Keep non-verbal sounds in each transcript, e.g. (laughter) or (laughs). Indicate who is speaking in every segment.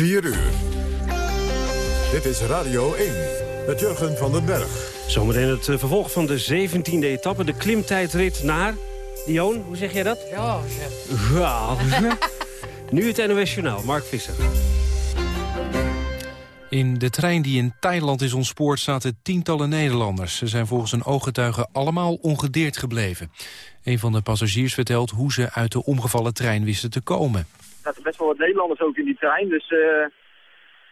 Speaker 1: 4 uur. Dit is Radio 1 met Jurgen van den Berg.
Speaker 2: Zometeen het eh, vervolg van de 17e etappe, de klimtijdrit naar... Dion, hoe zeg jij dat?
Speaker 3: Ja,
Speaker 2: Ja. (laughs) nu het NOS Journaal, Mark Visser.
Speaker 4: In de trein die in Thailand is ontspoord zaten tientallen Nederlanders. Ze zijn volgens een ooggetuige allemaal ongedeerd gebleven. Een van de passagiers vertelt hoe ze uit de omgevallen trein wisten te komen.
Speaker 5: Zaten best wel wat Nederlanders ook in die trein, dus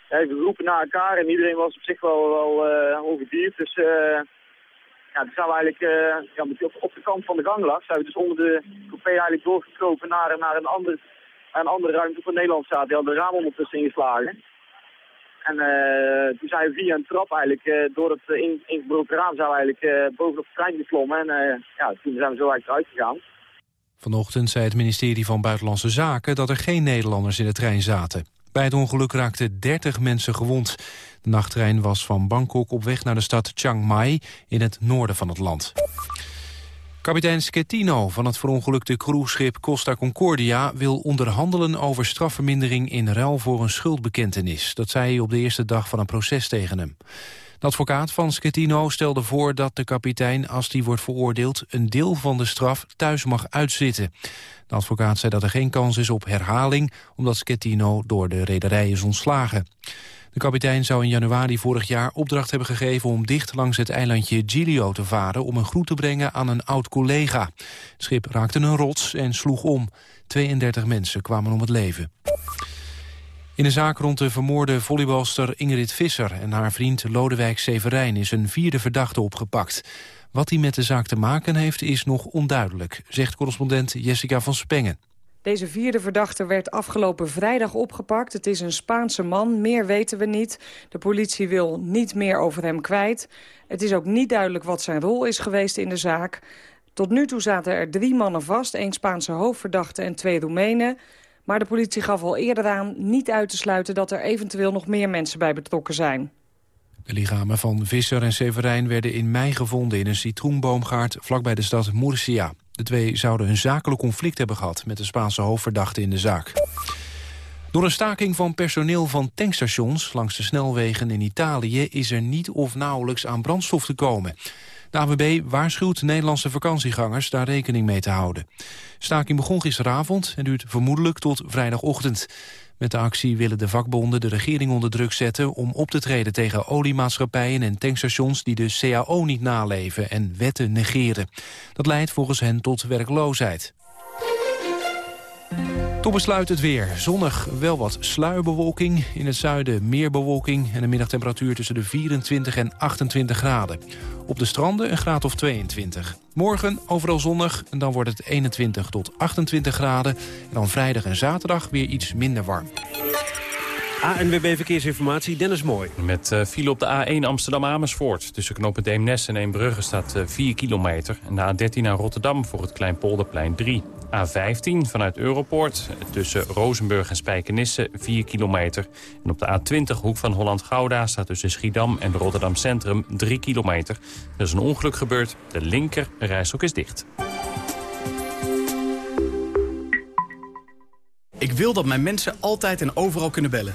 Speaker 5: we roepen naar elkaar en iedereen was op zich wel, wel uh, ongedierd. Dus uh, ja, toen zijn we eigenlijk op, de kant van de gang lag, zijn we dus onder de coupé eigenlijk doorgekropen naar, naar een, ander, een andere ruimte voor Nederland zaten. Die hadden de raam ondertussen ingeslagen. En toen zijn we via een trap eigenlijk, door het in, ingebroken raam, zijn we eigenlijk bovenop de trein geklommen. En ja, toen zijn we zo eigenlijk eruit gegaan.
Speaker 4: Vanochtend zei het ministerie van Buitenlandse Zaken dat er geen Nederlanders in de trein zaten. Bij het ongeluk raakten 30 mensen gewond. De nachttrein was van Bangkok op weg naar de stad Chiang Mai in het noorden van het land. Kapitein Schettino van het verongelukte cruiseschip Costa Concordia... wil onderhandelen over strafvermindering in ruil voor een schuldbekentenis. Dat zei hij op de eerste dag van een proces tegen hem. De advocaat van Schettino stelde voor dat de kapitein, als die wordt veroordeeld... een deel van de straf thuis mag uitzitten. De advocaat zei dat er geen kans is op herhaling... omdat Schettino door de rederij is ontslagen. De kapitein zou in januari vorig jaar opdracht hebben gegeven... om dicht langs het eilandje Giglio te varen... om een groet te brengen aan een oud-collega. Het schip raakte een rots en sloeg om. 32 mensen kwamen om het leven. In de zaak rond de vermoorde volleybalster Ingrid Visser... en haar vriend Lodewijk Severijn is een vierde verdachte opgepakt. Wat hij met de zaak te maken heeft is nog onduidelijk... zegt correspondent Jessica van Spengen.
Speaker 6: Deze vierde verdachte werd afgelopen vrijdag opgepakt. Het is een Spaanse man, meer weten we niet. De politie wil niet meer over hem kwijt. Het is ook niet duidelijk wat zijn rol is geweest in de zaak. Tot nu toe zaten er drie mannen vast, één Spaanse hoofdverdachte en twee Roemenen. Maar de politie gaf al eerder aan niet uit te sluiten dat er eventueel nog meer mensen bij betrokken zijn.
Speaker 4: De lichamen van Visser en Severijn werden in mei gevonden in een citroenboomgaard vlakbij de stad Murcia. De twee zouden een zakelijk conflict hebben gehad met de Spaanse hoofdverdachte in de zaak. Door een staking van personeel van tankstations langs de snelwegen in Italië is er niet of nauwelijks aan brandstof te komen. De AWB waarschuwt Nederlandse vakantiegangers daar rekening mee te houden. Staking begon gisteravond en duurt vermoedelijk tot vrijdagochtend. Met de actie willen de vakbonden de regering onder druk zetten... om op te treden tegen oliemaatschappijen en tankstations... die de CAO niet naleven en wetten negeren. Dat leidt volgens hen tot werkloosheid. Tot besluit het weer. Zonnig, wel wat sluierbewolking. In het zuiden meer bewolking en een middagtemperatuur tussen de 24 en 28 graden. Op de stranden een graad of 22. Morgen overal zonnig en dan wordt het 21 tot 28 graden. En dan vrijdag en zaterdag weer iets minder warm.
Speaker 2: ANWB Verkeersinformatie, Dennis Mooi.
Speaker 7: Met uh, file op de A1 Amsterdam-Amersfoort. Tussen knoppen Deemnes en Eembrugge staat uh, 4 kilometer. En de A13 naar Rotterdam voor het Kleinpolderplein 3. A15 vanuit Europoort tussen Rozenburg en Spijkenisse 4 kilometer. En op de A20 hoek van Holland-Gouda staat tussen Schiedam en Rotterdam Centrum 3 kilometer. Er is een ongeluk gebeurd. De linker rijstok is dicht.
Speaker 8: Ik wil dat mijn mensen altijd en overal kunnen bellen.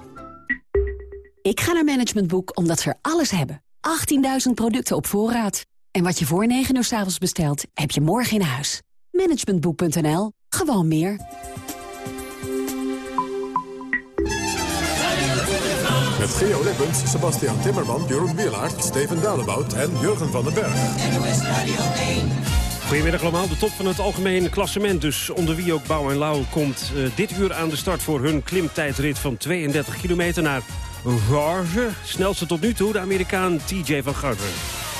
Speaker 9: Ik ga naar Management Boek omdat ze er alles hebben. 18.000 producten op voorraad. En wat je voor 9 uur s avonds bestelt, heb je morgen in huis. Managementboek.nl. Gewoon meer.
Speaker 1: Met Geo Lippens, Sebastian Timmerman, Jeroen Wielaert, Steven Dalebout en Jurgen van den Berg.
Speaker 2: Goedemiddag allemaal, de top van het algemene klassement. Dus onder wie ook Bouw en Lauw komt uh, dit uur aan de start voor hun klimtijdrit van 32 kilometer naar Garge. Snelste tot nu toe de Amerikaan TJ van Garderen.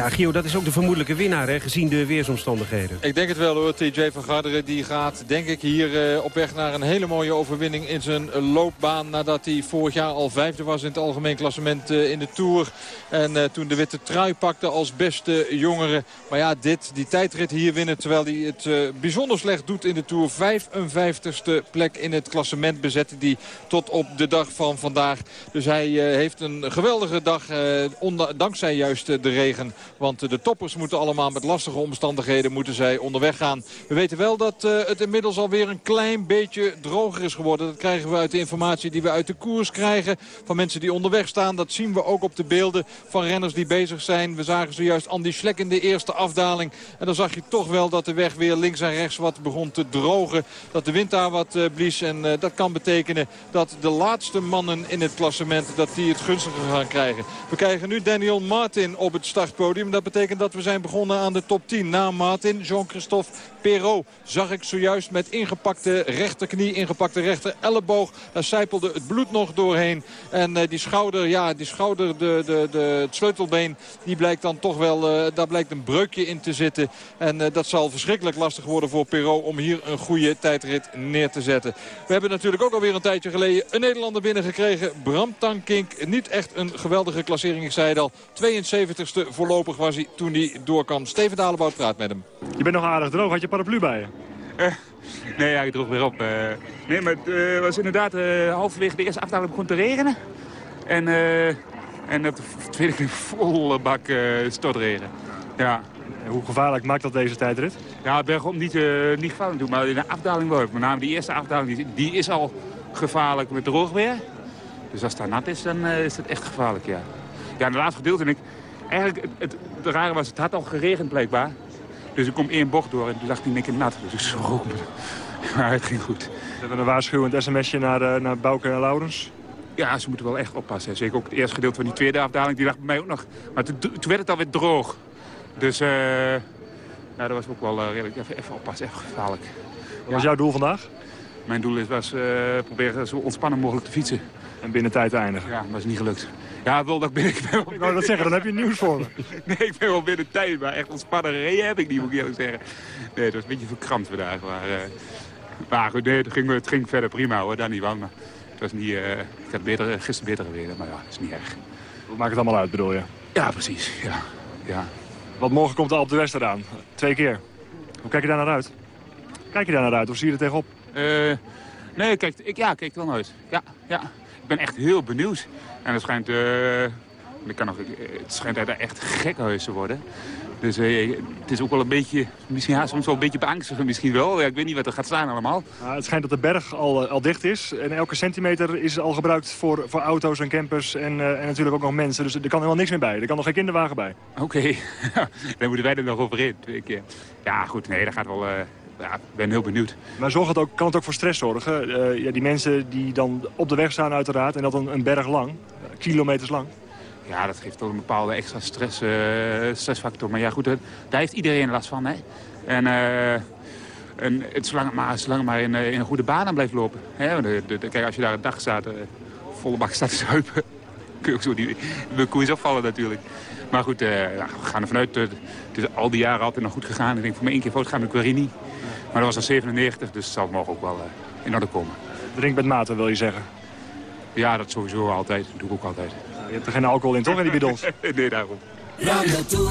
Speaker 2: Ja, Gio, dat is ook de vermoedelijke winnaar, hè, gezien de weersomstandigheden.
Speaker 3: Ik denk het wel hoor. TJ van Garderen die gaat denk ik hier uh, op weg naar een hele mooie overwinning in zijn loopbaan. Nadat hij vorig jaar al vijfde was in het algemeen klassement uh, in de Tour. En uh, toen de witte trui pakte als beste jongere. Maar ja, dit, die tijdrit hier winnen terwijl hij het bijzonder slecht doet in de Tour. 55ste plek in het klassement bezette die tot op de dag van vandaag. Dus hij heeft een geweldige dag, dankzij juist de regen. Want de toppers moeten allemaal met lastige omstandigheden moeten zij onderweg gaan. We weten wel dat uh, het inmiddels alweer een klein beetje droger is geworden. Dat krijgen we uit de informatie die we uit de koers krijgen. Van mensen die onderweg staan. Dat zien we ook op de beelden van renners die bezig zijn. We zagen zojuist Andy Schlek in de eerste afdaling. En dan zag je toch wel dat de weg weer links en rechts wat begon te drogen. Dat de wind daar wat uh, blies. En uh, dat kan betekenen dat de laatste mannen in het klassement... dat die het gunstiger gaan krijgen. We krijgen nu Daniel Martin op het startpodium. Dat betekent dat we zijn begonnen aan de top 10. Na Martin, Jean-Christophe Perrault zag ik zojuist met ingepakte rechterknie, ingepakte rechter elleboog. Daar sijpelde het bloed nog doorheen. En uh, die schouder, ja, die schouder, de, de, de, het sleutelbeen, die blijkt dan toch wel, uh, daar blijkt een breukje in te zitten. En uh, dat zal verschrikkelijk lastig worden voor Perrault om hier een goede tijdrit neer te zetten. We hebben natuurlijk ook alweer een tijdje geleden een Nederlander binnengekregen. Bram Tankink, niet echt een geweldige klassering, ik zei het al. 72ste voorlopig was hij toen hij doorkwam. Steven Dalebout praat met hem.
Speaker 10: Je bent nog aardig droog, had je paraplu bij je?
Speaker 11: Uh, nee, ja, ik droeg weer op. Uh, nee, maar het uh, was inderdaad halverwege de eerste afdaling begon te regenen. En, en op de tweede keer (laughs) volle bak stortregen. Ja.
Speaker 10: Hoe gevaarlijk maakt dat deze tijdrit?
Speaker 11: Ja, bergop niet, niet gevaarlijk maar in de afdaling wel. Met name die eerste afdaling, die, die is al gevaarlijk met droog weer. Dus als het daar nat is, dan is het echt gevaarlijk, ja. Ja, in het laatste gedeelte, en ik, eigenlijk, het, het, rare was, het had al geregend blijkbaar. Dus ik kom één bocht door en toen dacht ik een keer nat. Dus ik schrok me. Maar het ging goed.
Speaker 10: We hebben een waarschuwend sms'je naar, uh, naar Bouke en Laurens.
Speaker 11: Ja, ze moeten wel echt oppassen. Zeker ook het eerste gedeelte van die tweede afdaling. Die dacht bij mij ook nog. Maar toen, toen werd het alweer droog. Dus uh, nou, dat was ook wel uh, redelijk. Even, even oppassen, even gevaarlijk.
Speaker 10: Wat was jouw doel vandaag?
Speaker 11: Mijn doel is, was uh, proberen zo ontspannen mogelijk te fietsen.
Speaker 10: En binnen tijd te eindigen?
Speaker 11: Ja, maar dat is niet gelukt. Ja, wel dat ik ben. Ik, ben
Speaker 10: ik wou dat zeggen, dan heb je nieuws voor me. (laughs)
Speaker 11: nee, ik ben wel binnen tijd, maar echt ontspannen gereden heb ik niet, moet ik eerlijk zeggen. Nee, het was een beetje verkrampt vandaag. Maar, uh, maar goed, nee, het, ging, het ging verder prima hoor, daar niet van. Maar het was niet, uh, ik had beter, gisteren beter weer, maar ja, dat is niet erg.
Speaker 10: Wat maakt het allemaal uit, bedoel je?
Speaker 11: Ja, precies, ja. ja.
Speaker 10: Want morgen komt de Alpe d'Huez eraan, twee keer. Hoe kijk je daar naar uit? Kijk je daar naar uit of zie je er tegenop?
Speaker 11: Uh, nee, kijk, ik, ja, kijk er wel uit. Ja, ja. Ik ben echt heel benieuwd. En het schijnt, uh, ik kan nog, het schijnt daar echt gekhuis te worden. Dus uh, het is ook wel een beetje, misschien ja, soms wel een beetje beangstigend misschien wel. Ja, ik weet niet wat er gaat staan allemaal.
Speaker 10: Ja, het schijnt dat de berg al, al dicht is. En elke centimeter is al gebruikt voor, voor auto's en campers en, uh, en natuurlijk ook nog mensen. Dus er kan helemaal niks meer bij. Er kan nog geen kinderwagen bij.
Speaker 11: Oké, (laughs) okay. dan moeten wij er nog over in. Ja goed, nee, dat gaat wel... Ja, ik ben heel benieuwd.
Speaker 10: Maar zorgt het ook, kan het ook voor stress zorgen? Uh, ja, die mensen die dan op de weg staan uiteraard en dat een, een berg lang, kilometers lang.
Speaker 11: Ja, dat geeft toch een bepaalde extra stress, uh, stressfactor. Maar ja, goed, daar heeft iedereen last van. Hè? En, uh, en het, zolang het maar, zolang het maar in, in, een goede banen blijft lopen. Hè? De, de, de, kijk, als je daar een dag staat, volle bak staat te zuipen... (laughs) kun je ook zo die de koers afvallen natuurlijk. Maar goed, we gaan er vanuit. het is al die jaren altijd nog goed gegaan. Ik denk, voor mij één keer fout gaan met Guarini. Maar dat was al 97, dus het zal morgen ook wel uh, in orde komen.
Speaker 10: Drink met mate, wil je zeggen?
Speaker 11: Ja, dat sowieso altijd. Dat doe ik ook altijd.
Speaker 10: Ja, je hebt er geen alcohol in, toch, in die bidons? (laughs)
Speaker 11: nee, daarom.
Speaker 12: Radio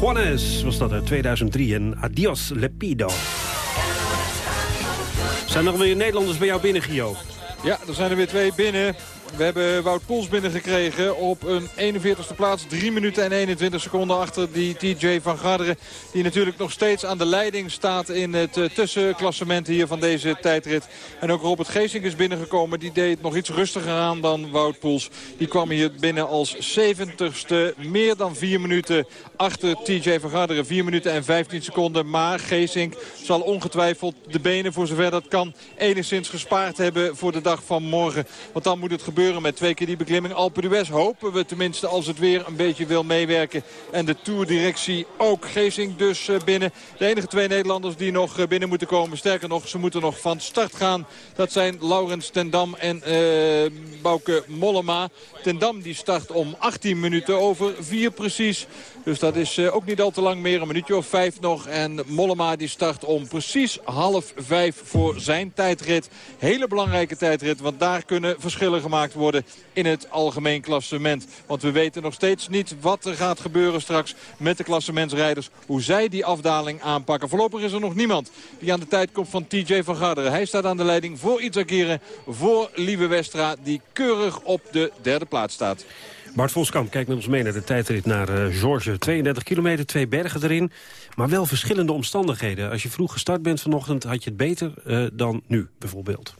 Speaker 2: Juanes was dat uit 2003 en Adios Lepido. Zijn er nog weer Nederlanders bij jou binnen, Gio?
Speaker 3: Ja, er zijn er weer twee binnen. We hebben Wout Poels binnengekregen op een 41ste plaats. 3 minuten en 21 seconden achter die TJ van Garderen. Die natuurlijk nog steeds aan de leiding staat in het eh, tussenklassement hier van deze tijdrit. En ook Robert Geesink is binnengekomen. Die deed het nog iets rustiger aan dan Wout Poels. Die kwam hier binnen als 70ste. Meer dan 4 minuten achter TJ van Garderen. 4 minuten en 15 seconden. Maar Geesink zal ongetwijfeld de benen voor zover dat kan enigszins gespaard hebben voor de dag van morgen. Want dan moet het gebeuren met twee keer die beklimming. Alpe d'Huez hopen we tenminste als het weer een beetje wil meewerken. En de tourdirectie ook. Geesink dus eh, binnen. De enige twee Nederlanders die nog eh, binnen moeten komen. Sterker nog, ze moeten nog van start gaan. Dat zijn Laurens Tendam en eh Bouke Mollema. Tendam die start om 18 minuten over 4 precies. Dus dat is eh, ook niet al te lang meer. Een minuutje of vijf nog. En Mollema die start om precies half vijf voor zijn tijdrit. Hele belangrijke tijdrit. Want daar kunnen verschillen gemaakt worden in het algemeen klassement. Want we weten nog steeds niet wat er gaat gebeuren straks met de klassementsrijders. Hoe zij die afdaling aanpakken. Voorlopig is er nog niemand die aan de tijd komt van TJ van Garderen. Hij staat aan de leiding voor Itzakire. Voor Lieve Westra die keurig op de derde plaats
Speaker 2: Bart Voskamp kijkt met ons mee naar de tijdrit naar eh George. 32 kilometer, twee bergen erin. Maar wel verschillende omstandigheden. Als je vroeg gestart bent vanochtend, had je het beter eh, dan nu bijvoorbeeld.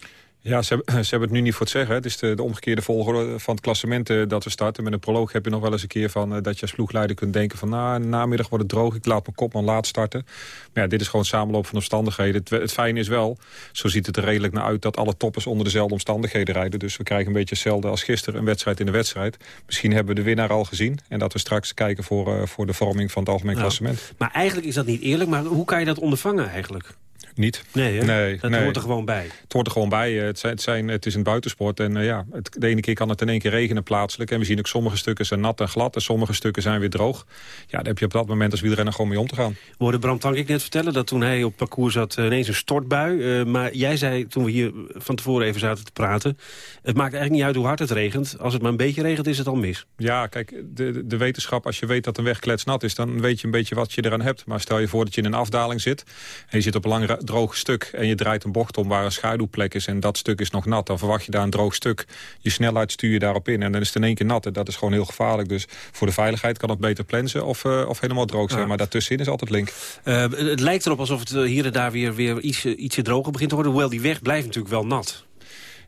Speaker 13: Ja, ze hebben, (clears throat) ze hebben het nu niet voor het zeggen. Het is de, de omgekeerde volgorde van het klassement eh, dat we starten. Met een proloog heb je nog wel eens een keer van, eh, dat je als ploegleider kunt denken van... nou, namiddag wordt het droog, ik laat mijn kopman laat starten. Maar ja, dit is gewoon een samenloop van omstandigheden. Het, het fijne is wel, zo ziet het er redelijk naar uit... dat alle toppers onder dezelfde omstandigheden rijden. Dus we krijgen een beetje hetzelfde als gisteren, een wedstrijd in de wedstrijd. Misschien hebben we de winnaar al gezien. En dat we straks kijken voor, eh, voor de vorming van het algemeen
Speaker 2: Nou,
Speaker 13: klassement.
Speaker 2: Maar eigenlijk is dat niet eerlijk. Maar hoe kan je dat ondervangen eigenlijk?
Speaker 13: Niet.
Speaker 2: Nee?
Speaker 13: Nee,
Speaker 2: dat
Speaker 13: nee.
Speaker 2: hoort er gewoon bij.
Speaker 13: Het hoort er gewoon bij. Eh, Het, zijn, het, zijn, het is een buitensport. En eh, ja, het, de ene keer kan het in één keer regenen plaatselijk. En we zien ook sommige stukken zijn nat en glad. En sommige stukken zijn weer droog. Ja, daar heb je op dat moment als wielrenner gewoon mee om te gaan.
Speaker 2: We hoorden Bram Tankink net vertellen dat toen hij op parcours zat... eh, ineens een stortbui. Maar jij zei toen we hier van tevoren even zaten te praten... het maakt eigenlijk niet uit hoe hard het regent. Als het maar een beetje regent is het al mis.
Speaker 13: Ja, kijk, de, de- wetenschap, als je weet dat een weg kletsnat is... dan weet je een beetje wat je eraan hebt. Maar stel je voor dat je in een afdaling zit... en je zit op een droog stuk... en je draait een bocht om waar een schaduwplek is... en dat stuk is nog nat, dan verwacht je daar een droog stuk. Je snelheid stuur je daarop in en dan is het in één keer nat. En dat is gewoon heel gevaarlijk. Dus voor de veiligheid kan het beter plensen of, uh, of helemaal droog zijn. Maar daartussenin is altijd link.
Speaker 2: Uh, het lijkt erop alsof het hier en daar weer, weer iets, ietsje droger begint te worden. Hoewel die weg blijft natuurlijk wel nat.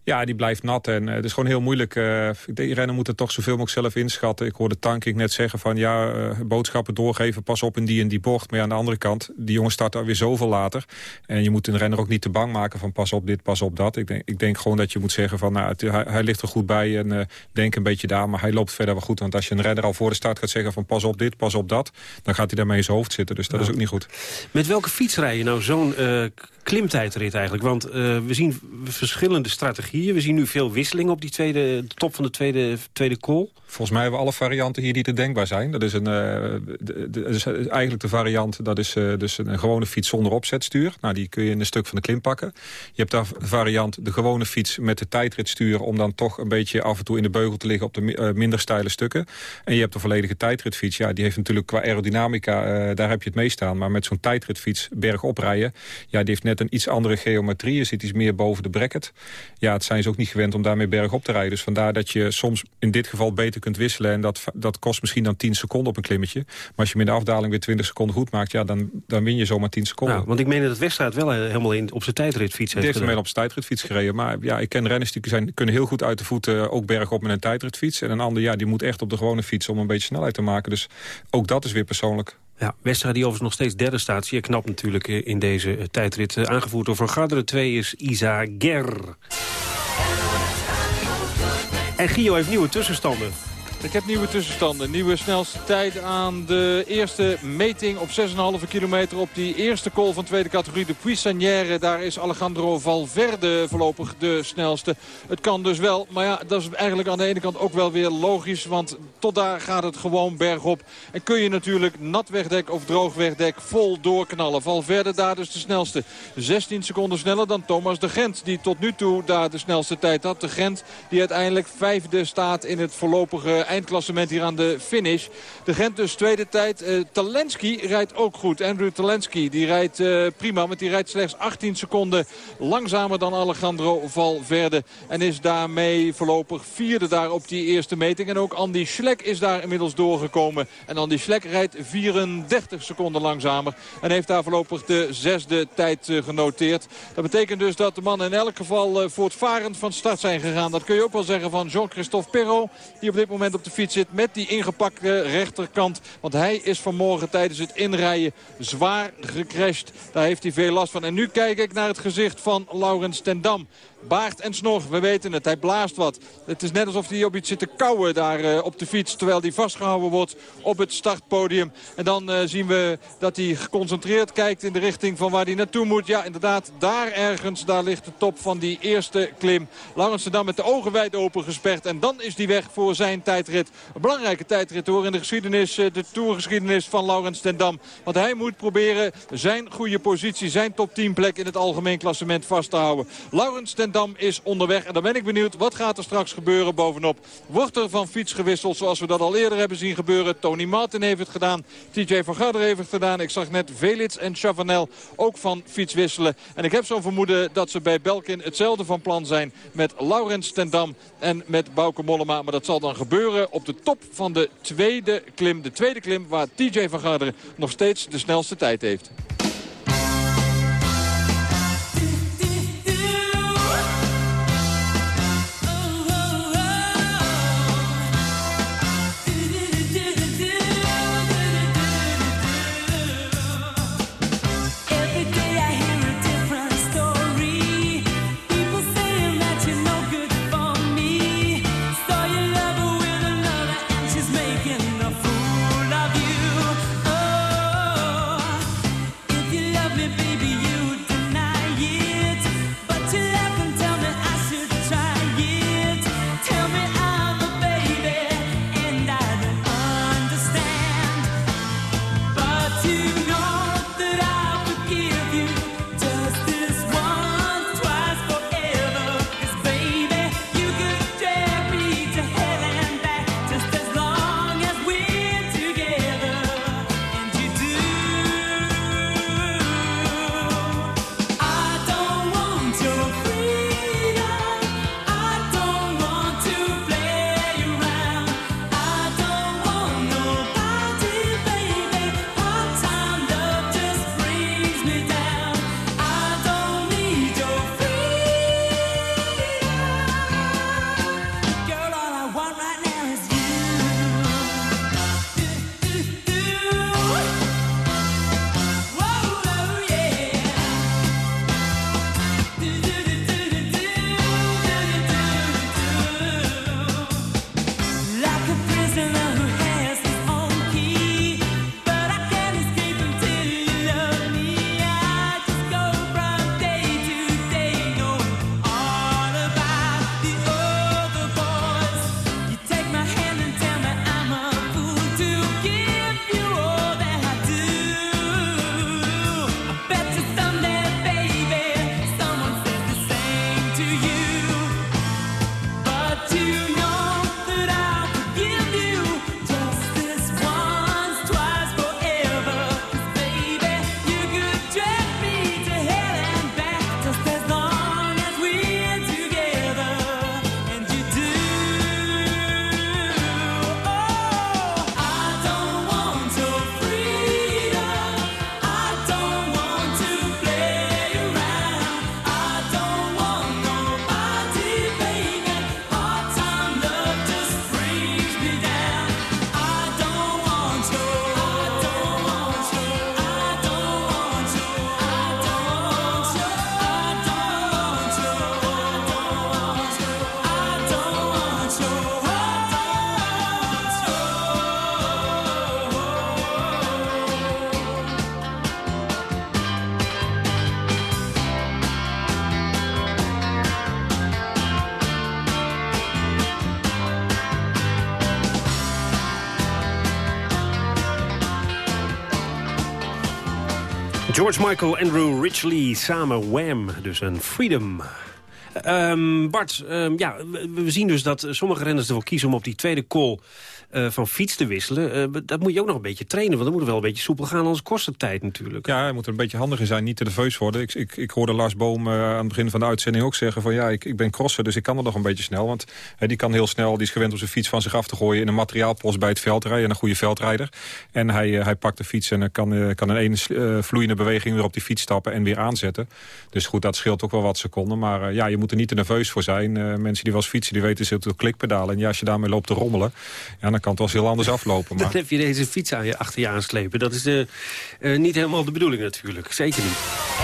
Speaker 13: Ja, die blijft nat en uh, het is gewoon heel moeilijk. Uh, de renner moet het toch zoveel mogelijk zelf inschatten. Ik hoorde Tankink net zeggen van ja, uh, boodschappen doorgeven, pas op in die en die bocht. Maar ja, aan de andere kant, die jongen start alweer zoveel later. En je moet een renner ook niet te bang maken van pas op dit, pas op dat. Ik denk, ik denk gewoon dat je moet zeggen van nou, het, hij, hij, ligt er goed bij en denk een beetje daar. Maar hij loopt verder wel goed. Want als je een renner al voor de start gaat zeggen van pas op dit, pas op dat. Dan gaat hij daarmee in zijn hoofd zitten. Dus dat is ook niet goed.
Speaker 2: Met welke fiets rij je nou zo'n klimtijdrit eigenlijk? Want uh, we zien verschillende strategieën. We zien nu veel wisseling op die tweede, de top van de tweede, tweede call.
Speaker 13: Volgens mij hebben we alle varianten hier die te denkbaar zijn. Dat is, een, is eigenlijk de variant, dat is uh, dus een gewone fiets zonder opzetstuur. Nou, die kun je in een stuk van de klim pakken. Je hebt daar variant de gewone fiets met de tijdritstuur... om dan toch een beetje af en toe in de beugel te liggen op de uh, minder steile stukken. En je hebt de volledige tijdritfiets. Ja, die heeft natuurlijk qua aerodynamica, daar heb je het mee staan. Maar met zo'n tijdritfiets bergop rijden... ja, die heeft net een iets andere geometrie. Je zit iets meer boven de bracket. Ja, het zijn ze ook niet gewend om daarmee bergop te rijden. Dus vandaar dat je soms in dit geval beter kunt wisselen. En dat, dat kost misschien dan 10 seconden op een klimmetje. Maar als je hem in de afdaling weer 20 seconden goed maakt... Ja, dan, dan win je zomaar 10 seconden.
Speaker 2: Nou, want ik meen dat het wedstrijd wel helemaal in, op zijn tijdritfiets heeft
Speaker 13: heeft op zijn tijdritfiets gereden. Maar ja, ik ken renners die zijn, kunnen heel goed uit de voeten... ook bergop met een tijdritfiets. En een ander, ja, die moet echt op de gewone fiets... om een beetje snelheid te maken. Dus ook dat is weer persoonlijk.
Speaker 2: Ja, Westra die overigens nog steeds derde staat. Zeer knap natuurlijk in deze tijdrit. Aangevoerd door Van Garderen 2 is Isa Ger. En Gio heeft nieuwe tussenstanden.
Speaker 3: Ik heb nieuwe tussenstanden. Nieuwe snelste tijd aan de eerste meting op 6,5 kilometer. Op die eerste call van tweede categorie, de Puissanière. Daar is Alejandro Valverde voorlopig de snelste. Het kan dus wel, maar ja, dat is eigenlijk aan de ene kant ook wel weer logisch. Want tot daar gaat het gewoon bergop. En kun je natuurlijk nat wegdek of droog wegdek vol doorknallen. Valverde daar dus de snelste. 16 seconden sneller dan Thomas de Gent. Die tot nu toe daar de snelste tijd had. De Gent die uiteindelijk vijfde staat in het voorlopige eindklassement hier aan de finish. De Gent dus tweede tijd. Uh, Talensky rijdt ook goed. Andrew Talensky die rijdt uh, prima. Want die rijdt slechts 18 seconden langzamer dan Alejandro Valverde. En is daarmee voorlopig vierde daar op die eerste meting. En ook Andy Schleck is daar inmiddels doorgekomen. En Andy Schleck rijdt 34 seconden langzamer. En heeft daar voorlopig de zesde tijd uh, genoteerd. Dat betekent dus dat de mannen in elk geval voortvarend van start zijn gegaan. Dat kun je ook wel zeggen van Jean-Christophe Perrault. Die op dit moment op de fiets zit met die ingepakte rechterkant. Want hij is vanmorgen tijdens het inrijden zwaar gecrashed. Daar heeft hij veel last van. En nu kijk ik naar het gezicht van Laurens ten Dam. Baard en snor, we weten het. Hij blaast wat. Het is net alsof hij op iets zit te kauwen daar uh, op de fiets. Terwijl hij vastgehouden wordt op het startpodium. En dan uh, zien we dat hij geconcentreerd kijkt in de richting van waar hij naartoe moet. Ja, inderdaad, daar ergens, daar ligt de top van die eerste klim. Laurens dan met de ogen wijd open gesperd. En dan is hij weg voor zijn tijdrit. Een belangrijke tijdrit hoor in de geschiedenis, uh, de tourgeschiedenis van Laurens ten Dam. Want hij moet proberen zijn goede positie, zijn top 10 plek in het algemeen klassement vast te houden. Laurens ten Dam is onderweg. En dan ben ik benieuwd, wat gaat er straks gebeuren bovenop? Wordt er van fiets gewisseld zoals we dat al eerder hebben zien gebeuren? Tony Martin heeft het gedaan. TJ van Garder heeft het gedaan. Ik zag net Velits en Chavanel ook van fiets wisselen. En ik heb zo'n vermoeden dat ze bij Belkin hetzelfde van plan zijn met Laurens ten Dam en met Bauke Mollema. Maar dat zal dan gebeuren op de top van de tweede klim. De tweede klim waar TJ van Garderen nog steeds de snelste tijd heeft.
Speaker 2: George Michael, Andrew Ridgely, samen Wham, dus een Freedom. Ehm, Bart, ehm, ja, we, we zien dus dat sommige renners ervoor kiezen om op die tweede call eh, van fiets te wisselen. Eh, dat moet je ook nog een beetje trainen, want dan moet er wel een beetje soepel gaan, anders kost het tijd natuurlijk.
Speaker 13: Ja, hij moet er een beetje handig in zijn, niet te nerveus worden. Ik, ik, ik hoorde Lars Boom eh, aan het begin van de uitzending ook zeggen van ja, ik, ik ben crosser, dus ik kan er nog een beetje snel. Want die kan heel snel, die is gewend om zijn fiets van zich af te gooien in een materiaalpost bij het veldrijden, en een goede veldrijder. En hij, hij pakt de fiets en kan, kan in één vloeiende beweging weer op die fiets stappen en weer aanzetten. Dus goed, dat scheelt ook wel wat seconden. Maar ja, je moet er niet te nerveus voor zijn. mensen die wel fietsen, die weten ze het klikpedalen. En ja, als je daarmee loopt te rommelen, ja, dan kan het wel eens heel anders aflopen. Maar...
Speaker 2: Dan heb je deze fiets aan je, achter je aanslepen. Dat is uh, uh, niet helemaal de bedoeling natuurlijk. Zeker niet.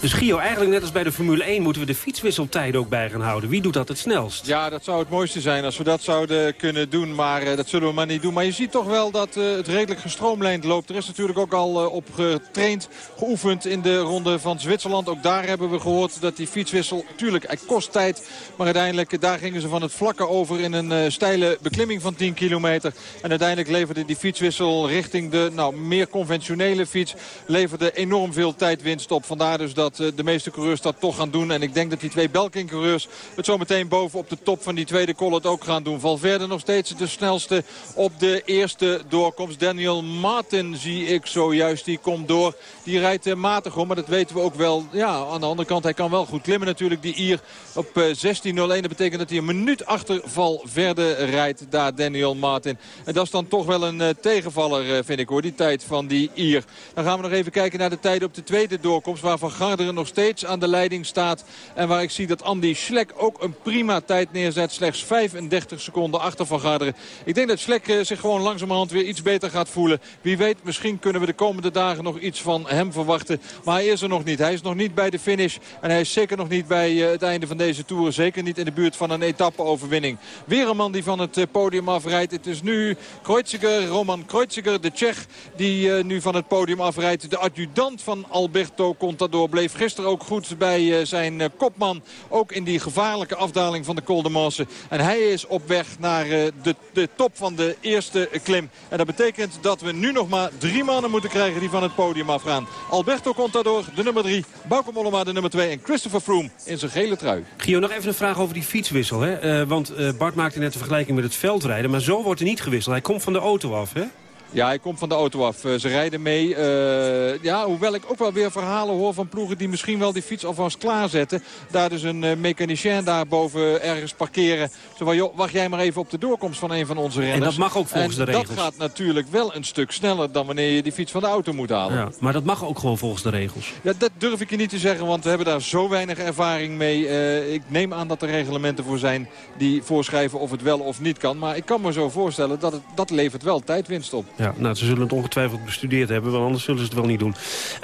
Speaker 2: Dus Gio, eigenlijk net als bij de Formule 1 moeten we de fietswisseltijden ook bij gaan houden. Wie doet dat het snelst?
Speaker 3: Ja, dat zou het mooiste zijn als we dat zouden kunnen doen. Maar uh, dat zullen we maar niet doen. Maar je ziet toch wel dat uh, het redelijk gestroomlijnd loopt. Er is natuurlijk ook al uh, op getraind, geoefend in de ronde van Zwitserland. Ook daar hebben we gehoord dat die fietswissel, natuurlijk, hij kost tijd. Maar uiteindelijk, daar gingen ze van het vlakke over in een steile beklimming van 10 kilometer. En uiteindelijk leverde die fietswissel richting de nou, meer conventionele fiets... leverde enorm veel tijdwinst op. Vandaar dus dat dat de meeste coureurs dat toch gaan doen. En ik denk dat die twee Belkin-coureurs het zo meteen boven op de top van die tweede call het ook gaan doen. Valverde nog steeds de snelste op de eerste doorkomst. Daniel Martin zie ik zojuist. Die komt door. Die rijdt matig om, maar dat weten we ook wel. Ja, aan de andere kant, hij kan wel goed klimmen natuurlijk. Die Ier op 16.01. Dat betekent dat hij een minuut achter Valverde rijdt. Daar Daniel Martin. En dat is dan toch wel een tegenvaller, vind ik hoor. Die tijd van die Ier. Dan gaan we nog even kijken naar de tijden op de tweede doorkomst. Waar Van Nog steeds aan de leiding staat. En waar ik zie dat Andy Schlek ook een prima tijd neerzet. Slechts 35 seconden achter Van Garderen. Ik denk dat Schlek zich gewoon langzamerhand weer iets beter gaat voelen. Wie weet, misschien kunnen we de komende dagen nog iets van hem verwachten. Maar hij is er nog niet. Hij is nog niet bij de finish. En hij is zeker nog niet bij het einde van deze Tour. Zeker niet in de buurt van een etappe-overwinning. Weer een man die van het podium afrijdt. Het is nu Kreuziger, Roman Kreuziger, de Tsjech... die nu van het podium afrijdt. De adjudant van Alberto Contador bleef gisteren ook goed bij zijn kopman. Ook in die gevaarlijke afdaling van de Col de Manse. En hij is op weg naar de, de top van de eerste klim. En dat betekent dat we nu nog maar drie mannen moeten krijgen die van het podium afgaan. Alberto Contador, de nummer drie. Bauke Mollema, de nummer twee. En Christopher Froome in zijn gele trui.
Speaker 2: Gio, nog even een vraag over die fietswissel. Hè? Want Bart maakte net een vergelijking met het veldrijden. Maar zo wordt er niet gewisseld. Hij komt van de auto af, hè?
Speaker 3: Ja, hij komt van de auto af. Uh, ze rijden mee. Uh, ja, hoewel ik ook wel weer verhalen hoor van ploegen die misschien wel die fiets alvast klaarzetten. Daar dus een uh, mechanicien daar boven ergens parkeren. Zo van, joh, wacht jij maar even op de doorkomst van een van onze renners.
Speaker 2: En dat mag ook volgens
Speaker 3: en
Speaker 2: de regels.
Speaker 3: dat gaat natuurlijk wel een stuk sneller dan wanneer je die fiets van de auto moet halen.
Speaker 2: Ja, maar dat mag ook gewoon volgens de regels.
Speaker 3: Ja, dat durf ik je niet te zeggen, want we hebben daar zo weinig ervaring mee. ik neem aan dat er reglementen voor zijn die voorschrijven of het wel of niet kan. Maar ik kan me zo voorstellen dat het, dat levert wel tijdwinst op.
Speaker 2: Ja, nou, ze zullen het ongetwijfeld bestudeerd hebben, want anders zullen ze het wel niet doen.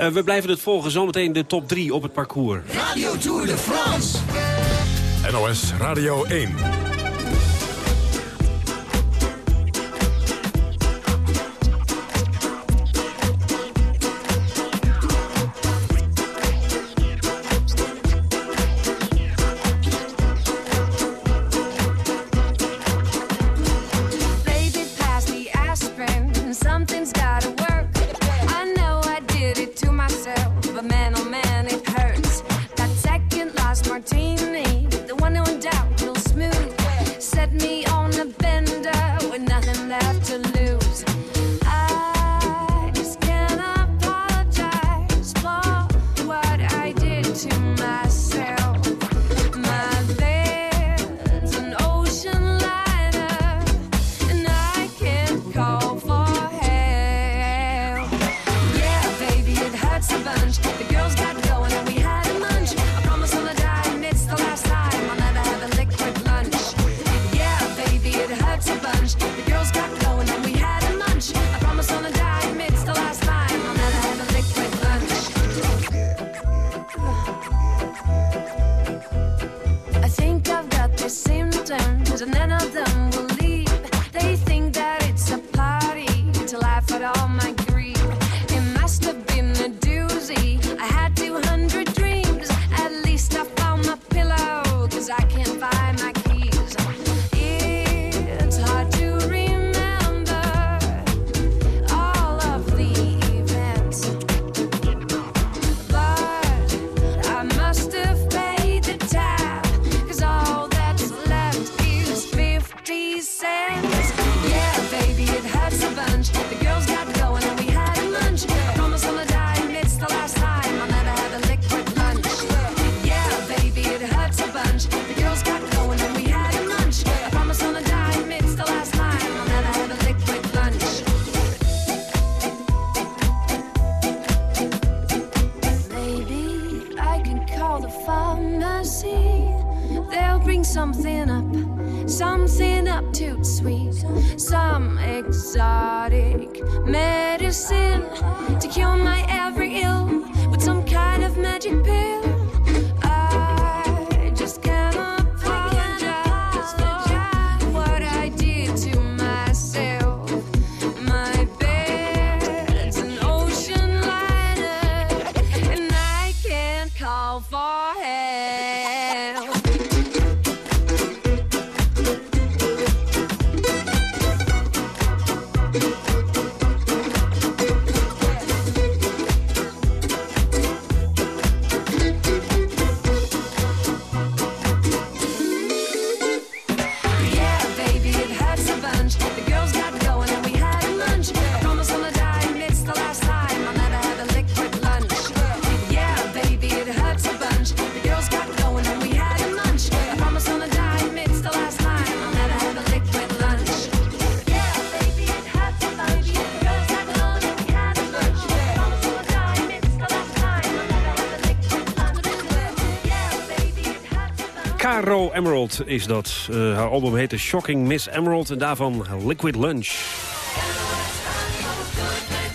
Speaker 2: Uh, we blijven het volgen, zometeen de top 3 op het parcours.
Speaker 12: Radio Tour de France.
Speaker 1: NOS Radio 1.
Speaker 2: Is dat. Eh, haar album heet The Shocking Miss Emerald en daarvan Liquid Lunch.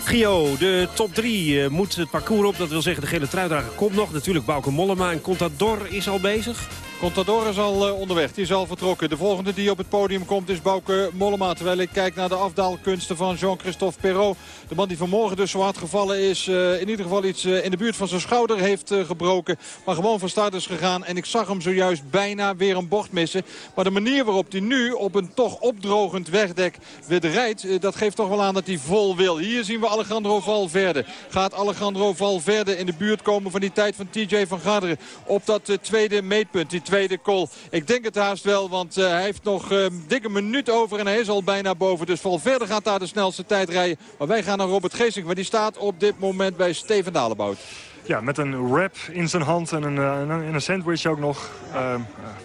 Speaker 2: Gio, de top 3 moet het parcours op. Dat wil zeggen de gele truidrager komt nog. Natuurlijk Bauke Mollema en Contador is al bezig.
Speaker 3: Contador is al eh, onderweg, die is al vertrokken. De volgende die op het podium komt is Bouke Mollema. Terwijl ik kijk naar de afdaalkunsten van Jean-Christophe Perrault. De man die vanmorgen dus zo hard gevallen is. eh, in ieder geval iets eh, in de buurt van zijn schouder heeft gebroken. Maar gewoon van start is gegaan. En ik zag hem zojuist bijna weer een bocht missen. Maar de manier waarop hij nu op een toch opdrogend wegdek weer rijdt... dat geeft toch wel aan dat hij vol wil. Hier zien we Alejandro Valverde. Gaat Alejandro Valverde in de buurt komen van die tijd van TJ van Garderen. Op dat tweede meetpunt, die tweede call. Ik denk het haast wel, want eh, hij heeft nog eh, dikke minuut over en hij is al bijna boven. Dus Valverde gaat daar de snelste tijd rijden. Maar wij gaan naar Robert Geesink, maar die staat op dit moment bij Steven Dalebout.
Speaker 10: Ja, met een wrap in zijn hand en een, eh, en een, en een sandwich ook nog. Ehm,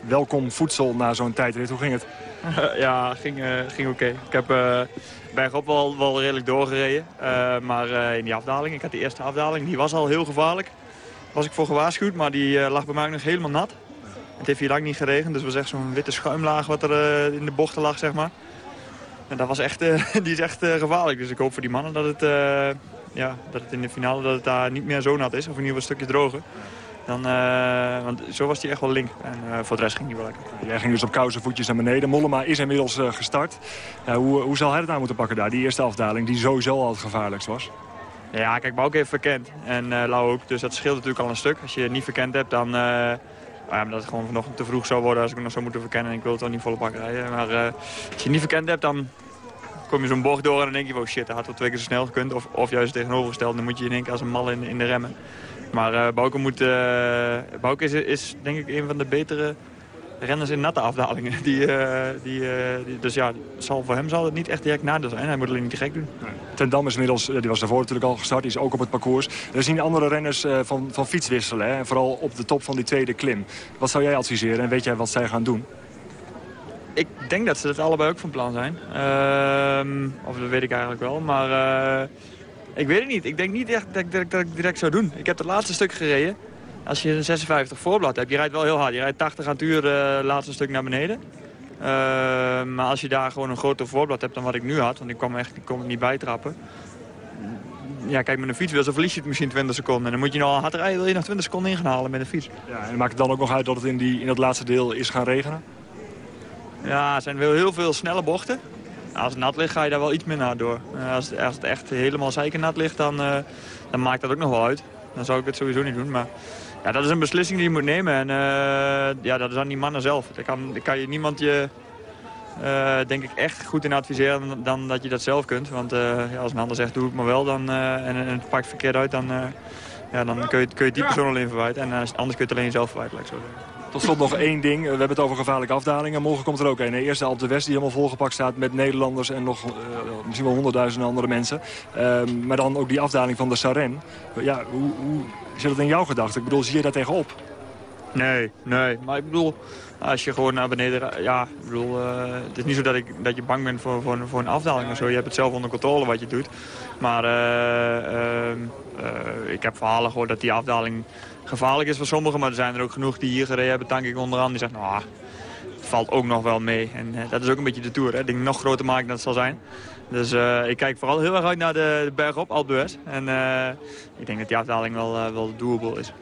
Speaker 10: welkom voedsel na zo'n tijdrit. Hoe ging het? (laughs)
Speaker 14: ja, ging, eh, ging oké. Ik heb eh bergop wel, wel redelijk doorgereden. Eh, maar eh, in die afdaling, ik had die eerste afdaling, die was al heel gevaarlijk. Daar was ik voor gewaarschuwd, maar die eh, lag bij mij ook nog helemaal nat. Het heeft hier lang niet geregend, dus het was echt zo'n witte schuimlaag wat er eh, in de bochten lag, zeg maar. En dat was echt, eh, (laughs) die is echt eh, gevaarlijk. Dus ik hoop voor die mannen dat het, eh, ja, dat het in de finale dat het daar niet meer zo nat is. Of in ieder geval een stukje droger. Dan, eh, want zo was hij echt wel link. En eh, voor de rest ging hij wel lekker.
Speaker 10: Jij ging dus op koude voetjes naar beneden. Mollema is inmiddels eh, gestart. Hoe, hoe zal hij het aan moeten pakken daar? Die eerste afdaling die sowieso al het gevaarlijkst was.
Speaker 14: Ja, kijk, Bouke heeft verkend. En eh Lau ook. Dus dat scheelt natuurlijk al een stuk. Als je het niet verkend hebt, dan... eh, ja, maar dat het gewoon nog te vroeg zou worden als ik nog zou moeten verkennen. En ik wil het wel niet volle bak rijden. Maar eh, als je niet verkend hebt, dan kom je zo'n bocht door en dan denk je... Wow, shit, dat had wel twee keer zo snel gekund. Of, of juist tegenovergesteld, dan moet je in één als een mal in, de remmen. Maar eh Bouke, moet, eh, Bouke is, is denk ik een van de betere renners in natte afdalingen. Die, eh, die, eh, die, dus ja, zal, voor hem zal het niet echt direct nadeel zijn. Hij moet alleen niet te gek doen.
Speaker 10: Ten Dam is inmiddels, eh, die was daarvoor natuurlijk al gestart, die is ook op het parcours. Er zien andere renners van, van fiets wisselen, hè? vooral op de top van die tweede klim. Wat zou jij adviseren en weet jij wat zij gaan doen?
Speaker 14: Ik denk dat ze dat allebei ook van plan zijn. Ehm, of dat weet ik eigenlijk wel. Maar ik weet het niet. Ik denk niet echt dat, ik- dat, ik- dat ik direct zou doen. Ik heb het laatste stuk gereden. Als je een 56 voorblad hebt, je rijdt wel heel hard. Je rijdt 80 aan het uur eh, het laatste stuk naar beneden. Ehm, maar als je daar gewoon een groter voorblad hebt dan wat ik nu had... want ik kwam echt ik kon het niet bijtrappen... Ja, kijk, met een fiets wil, zo verlies je het misschien 20 seconden. En dan moet je nou al hard rijden, wil je nog 20 seconden in gaan halen met een fiets.
Speaker 10: Ja, en maakt het dan ook nog uit dat het in, die, in dat laatste deel is gaan regenen?
Speaker 14: Ja, er zijn wel heel veel snelle bochten. Als het nat ligt, ga je daar wel iets minder hard door. Eh, als, het, als het echt helemaal nat ligt, dan, eh, dan maakt dat ook nog wel uit. Dan zou ik het sowieso niet doen. Maar ja, dat is een beslissing die je moet nemen. En eh, ja, dat is aan die mannen zelf. Daar kan, daar kan je niemand je, eh, denk ik, echt goed in adviseren dan, dan dat je dat zelf kunt. Want eh, ja, als een ander zegt, doe het maar wel, dan, en, en het pakt verkeerd uit, dan, ja, dan kun, je, kun je die persoon alleen verwijten. En anders kun je het alleen jezelf verwijten, laat ik zo zeggen.
Speaker 10: Tot slot nog één ding. We hebben het over gevaarlijke afdalingen. Morgen komt er ook een. De eerste Alpe de West die helemaal volgepakt staat met Nederlanders en nog eh, misschien wel honderdduizenden andere mensen. Ehm, maar dan ook die afdaling van de Saren. Ja, hoe, hoe zit dat in jouw gedachten? Ik bedoel, zie je daar tegenop?
Speaker 14: Nee, nee. Maar ik bedoel, als je gewoon naar beneden... Ja, ik bedoel, eh, het is niet zo dat, ik, dat je bang bent voor, voor, een- afdaling of zo. Je hebt het zelf onder controle wat je doet. Maar eh, ehm, eh, ik heb verhalen gehoord dat die afdaling gevaarlijk is voor sommigen. Maar er zijn er ook genoeg die hier gereden hebben, denk ik onderaan. Die zeggen, nou, valt ook nog wel mee. En eh, dat is ook een beetje de Tour. Hè. Ding nog groter maken dan zal zijn. Dus eh, ik kijk vooral heel erg uit naar de, de berg op. En eh, ik denk dat die afdaling wel, wel doable is.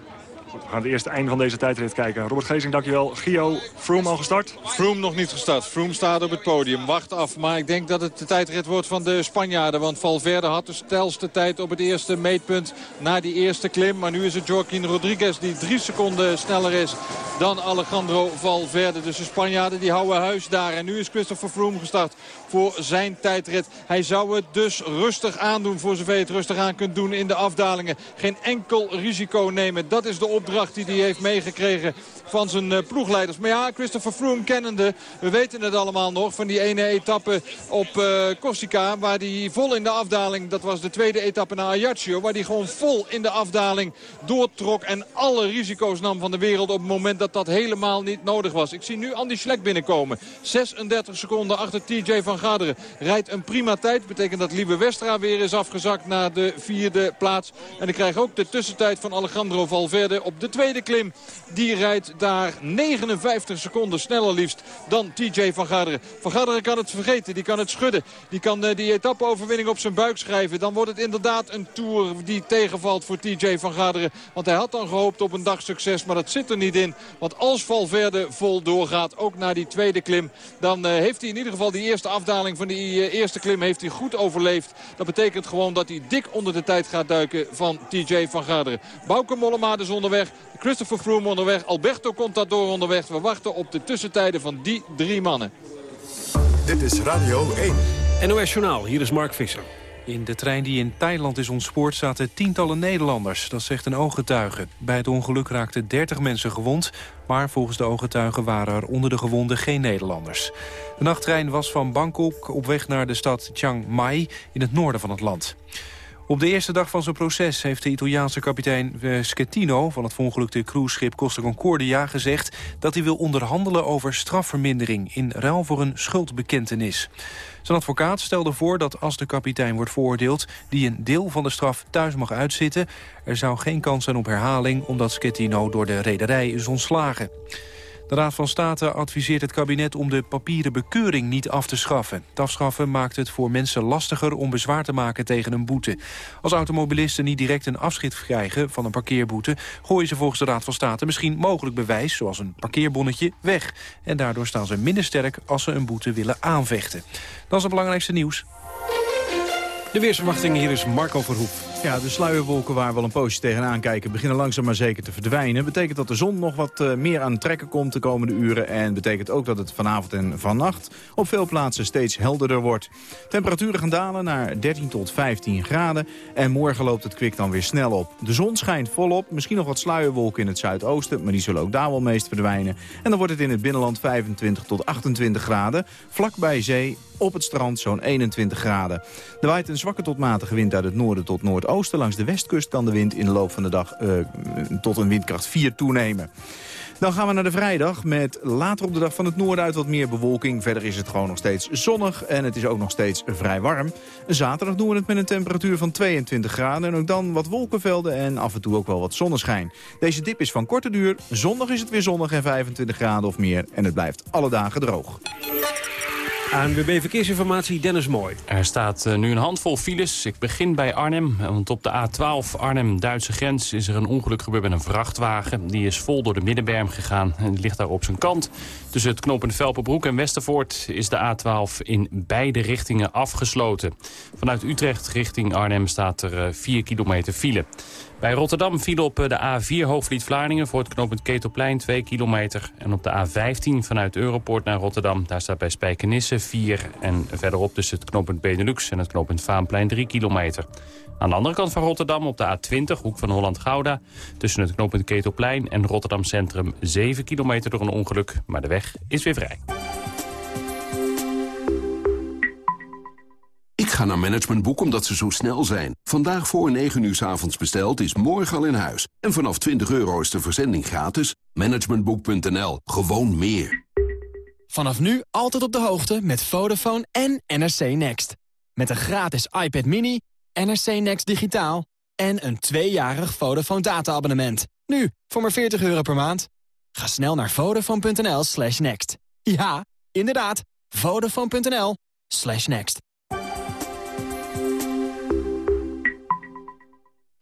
Speaker 10: We gaan het eerste einde van deze tijdrit kijken. Robert Geesing, dankjewel. Gio, Froome al gestart?
Speaker 3: Froome nog niet gestart. Froome staat op het podium. Wacht af. Maar ik denk dat het de tijdrit wordt van de Spanjaarden. Want Valverde had de stelste tijd op het eerste meetpunt na die eerste klim. Maar nu is het Joaquin Rodriguez die drie seconden sneller is dan Alejandro Valverde. Dus de Spanjaarden die houden huis daar. En nu is Christopher Froome gestart voor zijn tijdrit. Hij zou het dus rustig aandoen voor zover je het rustig aan kunt doen in de afdalingen. Geen enkel risico nemen. Dat is de opdracht die hij heeft meegekregen van zijn eh, ploegleiders. Maar ja, Christopher Froome kennende, we weten het allemaal nog... van die ene etappe op uh, Corsica, waar hij vol in de afdaling... dat was de tweede etappe naar Ajaccio... waar hij gewoon vol in de afdaling doortrok... en alle risico's nam van de wereld op het moment dat dat helemaal niet nodig was. Ik zie nu Andy Schleck binnenkomen. 36 seconden achter TJ van Garderen. Rijdt een prima tijd. Betekent dat Liebe Westra weer is afgezakt naar de vierde plaats. En ik krijg ook de tussentijd van Alejandro Valverde op de tweede klim. Die rijdt daar 59 seconden sneller liefst dan TJ van Garderen. Van Garderen kan het vergeten, die kan het schudden. Die kan uh, die etappeoverwinning op zijn buik schrijven. Dan wordt het inderdaad een Tour die tegenvalt voor TJ van Garderen. Want hij had dan gehoopt op een dagsucces, maar dat zit er niet in. Want als Valverde vol doorgaat, ook naar die tweede klim... dan uh, heeft hij in ieder geval die eerste afdaling van die uh, eerste klim heeft hij goed overleefd. Dat betekent gewoon dat hij dik onder de tijd gaat duiken van TJ van Garderen. Bouke Mollema is onderweg, Christopher Froome onderweg, Alberto Contador onderweg. We wachten op de tussentijden van die drie mannen.
Speaker 1: Dit is Radio 1.
Speaker 2: NOS Journaal, hier is Mark Visser.
Speaker 4: In de trein die in Thailand is ontspoord zaten tientallen Nederlanders. Dat zegt een ooggetuige. Bij het ongeluk raakten 30 mensen gewond... maar volgens de ooggetuigen waren er onder de gewonden geen Nederlanders. De nachttrein was van Bangkok op weg naar de stad Chiang Mai... in het noorden van het land. Op de eerste dag van zijn proces heeft de Italiaanse kapitein Schettino... van het verongelukte cruiseschip Costa Concordia gezegd... dat hij wil onderhandelen over strafvermindering... in ruil voor een schuldbekentenis. Zijn advocaat stelde voor dat als de kapitein wordt veroordeeld... die een deel van de straf thuis mag uitzitten... er zou geen kans zijn op herhaling... omdat Schettino door de rederij is ontslagen. De Raad van State adviseert het kabinet om de papieren bekeuring niet af te schaffen. Het afschaffen maakt het voor mensen lastiger om bezwaar te maken tegen een boete. Als automobilisten niet direct een afschrift krijgen van een parkeerboete... gooien ze volgens de Raad van State misschien mogelijk bewijs, zoals een parkeerbonnetje, weg. En daardoor staan ze minder sterk als ze een boete willen aanvechten. Dat is het belangrijkste nieuws.
Speaker 2: De weersverwachting hier is Marco Verhoef.
Speaker 15: Ja, de sluierwolken waar we al een poosje tegenaan kijken... beginnen langzaam maar zeker te verdwijnen. Betekent dat de zon nog wat uh, meer aan het trekken komt de komende uren... en betekent ook dat het vanavond en vannacht op veel plaatsen steeds helderder wordt. Temperaturen gaan dalen naar 13 tot 15 graden... en morgen loopt het kwik dan weer snel op. De zon schijnt volop, misschien nog wat sluierwolken in het zuidoosten... maar die zullen ook daar wel meest verdwijnen. En dan wordt het in het binnenland 25 tot 28 graden. Vlak bij zee op het strand zo'n 21 graden. Er waait een zwakke tot matige wind uit het noorden tot noordoosten. Langs de westkust kan de wind in de loop van de dag uh, tot een windkracht 4 toenemen. Dan gaan we naar de vrijdag met later op de dag van het noorden uit wat meer bewolking. Verder is het gewoon nog steeds zonnig en het is ook nog steeds vrij warm. Zaterdag doen we het met een temperatuur van 22 graden. En ook dan wat wolkenvelden en af en toe ook wel wat zonneschijn. Deze dip is van korte duur. Zondag is het weer zonnig en 25 graden of meer. En het blijft alle dagen droog.
Speaker 2: ANWB Verkeersinformatie, Dennis Mooi.
Speaker 7: Er staat uh, nu een handvol files. Ik begin bij Arnhem, want op de A12 Arnhem-Duitse grens... is er een ongeluk gebeurd met een vrachtwagen. Die is vol door de Middenberm gegaan en ligt daar op zijn kant. Tussen het knooppunt Velpenbroek en Westervoort... is de A12 in beide richtingen afgesloten. Vanuit Utrecht richting Arnhem staat er uh, 4 kilometer file. Bij Rotterdam viel op de A4 Hoofdvliet-Vlaardingen voor het knooppunt Ketelplein 2 kilometer. En op de A15 vanuit Europoort naar Rotterdam, daar staat bij Spijkenisse 4. En verderop tussen het knooppunt Benelux en het knooppunt Vaanplein 3 kilometer. Aan de andere kant van Rotterdam op de A20, hoek van Holland-Gouda... tussen het knooppunt Ketelplein en Rotterdam Centrum 7 kilometer door een ongeluk. Maar de weg is weer vrij.
Speaker 16: Ik ga naar Managementboek omdat ze zo snel zijn. Vandaag voor 9 uur s avonds besteld is morgen al in huis. En vanaf 20 euro is de verzending gratis. Managementboek.nl. Gewoon meer.
Speaker 17: Vanaf nu altijd op de hoogte met Vodafone en NRC Next. Met een gratis iPad mini, NRC Next digitaal... en een tweejarig Vodafone data-abonnement. Nu, voor maar 40 euro per maand. Ga snel naar vodafone.nl slash next. Ja, inderdaad, vodafone.nl slash next.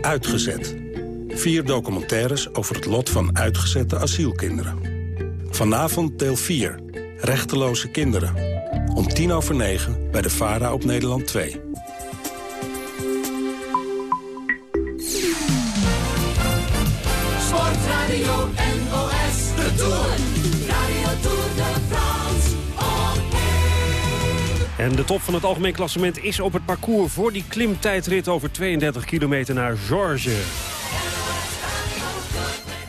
Speaker 18: Uitgezet. Vier documentaires over het lot van uitgezette asielkinderen. Vanavond deel 4. Rechteloze kinderen. Om tien over negen bij de VARA op Nederland 2.
Speaker 12: Sportradio NOS, de Tour.
Speaker 2: En de top van het algemeen klassement is op het parcours... voor die klimtijdrit over 32 kilometer naar Georges.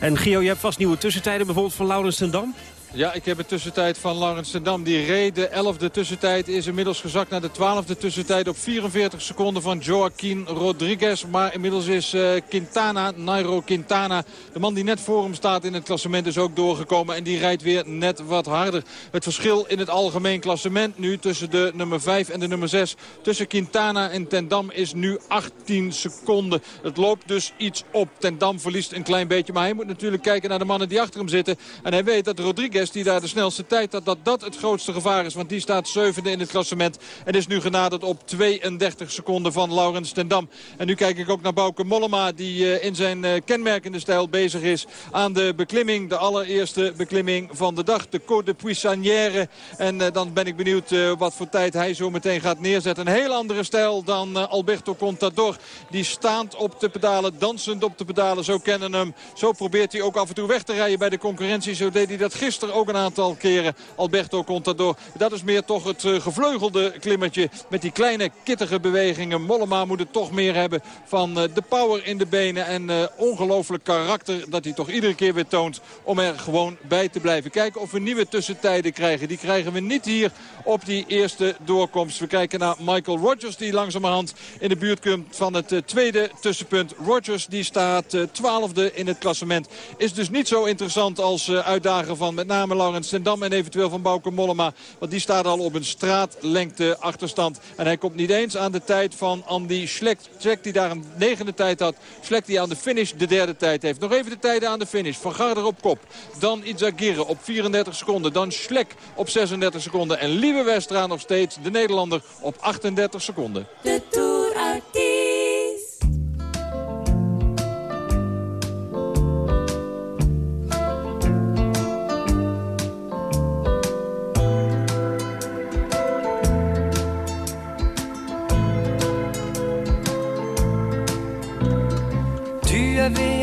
Speaker 2: En Gio, je hebt vast nieuwe tussentijden, bijvoorbeeld van Laurens ten Dam?
Speaker 3: Ja, ik heb een tussentijd van Laurens ten Dam. Die reed de 11e tussentijd is inmiddels gezakt naar de 12e tussentijd op 44 seconden van Joaquin Rodriguez. Maar inmiddels is eh, Quintana, Nairo Quintana, de man die net voor hem staat in het klassement, is ook doorgekomen. En die rijdt weer net wat harder. Het verschil in het algemeen klassement nu tussen de nummer 5 en de nummer 6, tussen Quintana en ten Dam is nu 18 seconden. Het loopt dus iets op. Ten Dam verliest een klein beetje, maar hij moet natuurlijk kijken naar de mannen die achter hem zitten. En hij weet dat Rodriguez die daar de snelste tijd had, dat dat het grootste gevaar is. Want die staat zevende in het klassement. En is nu genaderd op 32 seconden van Laurens ten Dam. En nu kijk ik ook naar Bouke Mollema. Die eh, in zijn eh, kenmerkende stijl bezig is aan de beklimming. De allereerste beklimming van de dag. De Côte de Puissanière. En eh, dan ben ik benieuwd wat voor tijd hij zo meteen gaat neerzetten. Een heel andere stijl dan Alberto Contador. Die staand op de pedalen, dansend op de pedalen. Zo kennen hem. Zo probeert hij ook af en toe weg te rijden bij de concurrentie. Zo deed hij dat gisteren ook een aantal keren. Alberto Contador. Dat is meer toch het uh, gevleugelde klimmertje. Met die kleine kittige bewegingen. Mollema moet het toch meer hebben van uh, de power in de benen. En uh, ongelooflijk karakter dat hij toch iedere keer weer toont. Om er gewoon bij te blijven. Kijken of we nieuwe tussentijden krijgen. Die krijgen we niet hier op die eerste doorkomst. We kijken naar Michael Rogers die langzamerhand in de buurt komt van het tweede tussenpunt. Rogers die staat twaalfde in het klassement. Is dus niet zo interessant als uitdager van met name Laurens Sendam en eventueel van Bouke Mollema. Want die staat al op een straatlengte achterstand. En hij komt niet eens aan de tijd van Andy Schleck. Schleck die daar een negende tijd had. Schleck die aan de finish de derde tijd heeft. Nog even de tijden aan de finish. Van Garder op kop. Dan Itzagirre op 34 seconden. Dan Schleck op 36 seconden. En Lieve Westra nog steeds de Nederlander op 38 seconden.
Speaker 12: De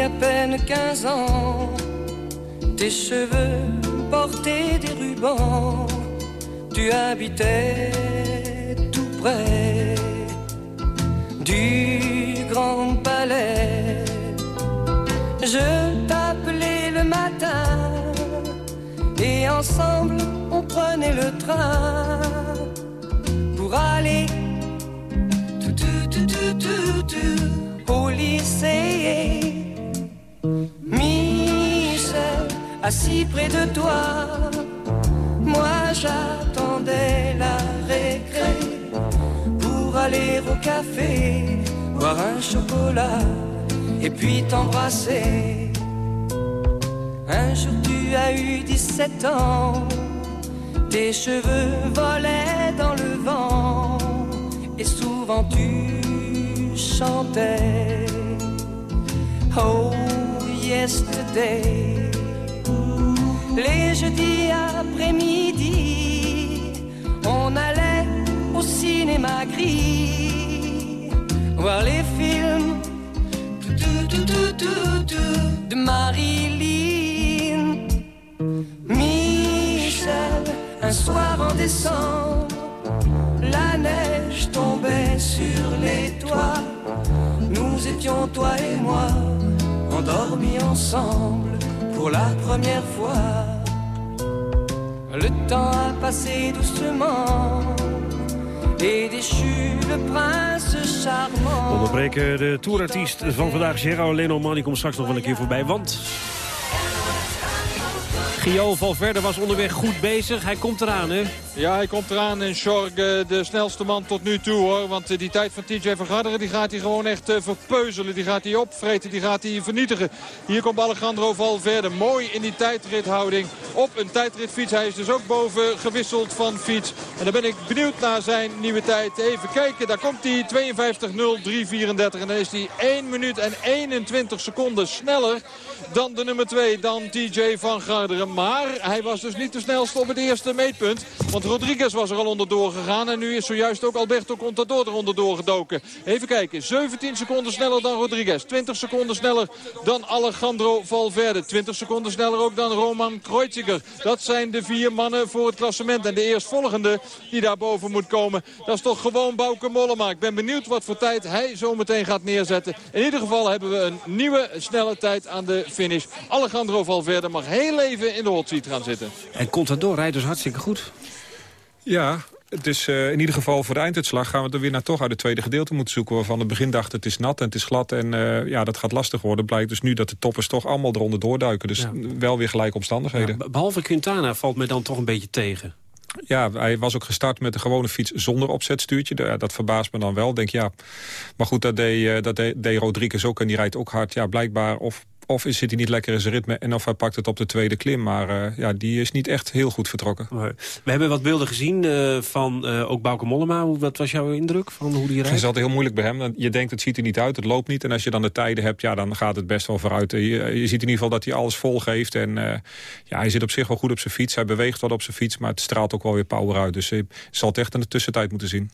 Speaker 19: à peine 15 ans, tes cheveux portaient des rubans, tu habitais tout près du grand palais. Je t'appelais le matin et ensemble on prenait le train pour aller tout, tout, tout, tout, tout, tout, au lycée. Assis près de toi, moi j'attendais la récré pour aller au café, boire un chocolat et puis t'embrasser. Un jour tu as eu 17 ans, tes cheveux volaient dans le vent et souvent tu chantais. Oh, yesterday. Les jeudis après-midi, on allait au cinéma gris voir les films de Marilyn. Michel, un soir en décembre, la neige tombait sur les toits. Nous étions, toi et moi, endormis ensemble pour la première fois. Le temps a passé doucement et le prince charmant.
Speaker 2: Onderbreken de tourartiest van vandaag, Gerard Lenormand. Die komt straks nog wel een keer voorbij, want... Gio Valverde was onderweg goed bezig. Hij komt eraan, hè?
Speaker 3: Ja, hij komt eraan en Sjorg de snelste man tot nu toe hoor. Want eh, die tijd van TJ van Garderen die gaat hij gewoon echt eh, verpeuzelen. Die gaat hij opvreten, die gaat hij vernietigen. Hier komt Alejandro Valverde mooi in die tijdrithouding op een tijdritfiets. Hij is dus ook boven gewisseld van fiets. En dan ben ik benieuwd naar zijn nieuwe tijd. Even kijken, daar komt hij 52.03.34. En dan is hij 1 minuut en 21 seconden sneller dan de nummer 2, dan TJ van Garderen. Maar hij was dus niet de snelste op het eerste meetpunt. Want Rodriguez was er al onderdoor gegaan. En nu is zojuist ook Alberto Contador er onderdoor gedoken. Even kijken. 17 seconden sneller dan Rodriguez. 20 seconden sneller dan Alejandro Valverde. 20 seconden sneller ook dan Roman Kreuziger. Dat zijn de vier mannen voor het klassement. En de eerstvolgende die daarboven moet komen. Dat is toch gewoon Bouke Mollema. Ik ben benieuwd wat voor tijd hij zo meteen gaat neerzetten. In ieder geval hebben we een nieuwe snelle tijd aan de finish. Alejandro Valverde mag heel even in de hot seat gaan zitten.
Speaker 2: En Contador rijdt dus hartstikke goed.
Speaker 20: Ja, het is eh, in ieder geval voor de einduitslag gaan we er weer naar toch uit het tweede gedeelte moeten zoeken. Waarvan het begin dachten het is nat en het is glad en eh, ja, dat gaat lastig worden. Blijkt dus nu dat de toppers toch allemaal eronder doorduiken. Dus wel weer gelijke omstandigheden.
Speaker 2: Ja, behalve Quintana valt me dan toch een beetje tegen.
Speaker 20: Ja, hij was ook gestart met een gewone fiets zonder opzetstuurtje. Dat verbaast me dan wel. Denk ja, maar goed, dat deed, eh, dat deed, deed Rodriguez ook en die rijdt ook hard. Ja, blijkbaar of of zit hij niet lekker in zijn ritme en of hij pakt het op de tweede klim. Maar uh, ja, die is niet echt heel goed vertrokken.
Speaker 2: We hebben wat beelden gezien uh, van uh, ook Bauke Mollema. Wat was jouw indruk van hoe die rijdt?
Speaker 20: Het is altijd heel moeilijk bij hem. Je denkt het ziet er niet uit, het loopt niet. En als je dan de tijden hebt, ja, dan gaat het best wel vooruit. Je, je ziet in ieder geval dat hij alles vol geeft. En ja, hij zit op zich wel goed op zijn fiets. Hij beweegt wat op zijn fiets, maar het straalt ook wel weer power uit. Dus je zal het echt in de tussentijd moeten zien.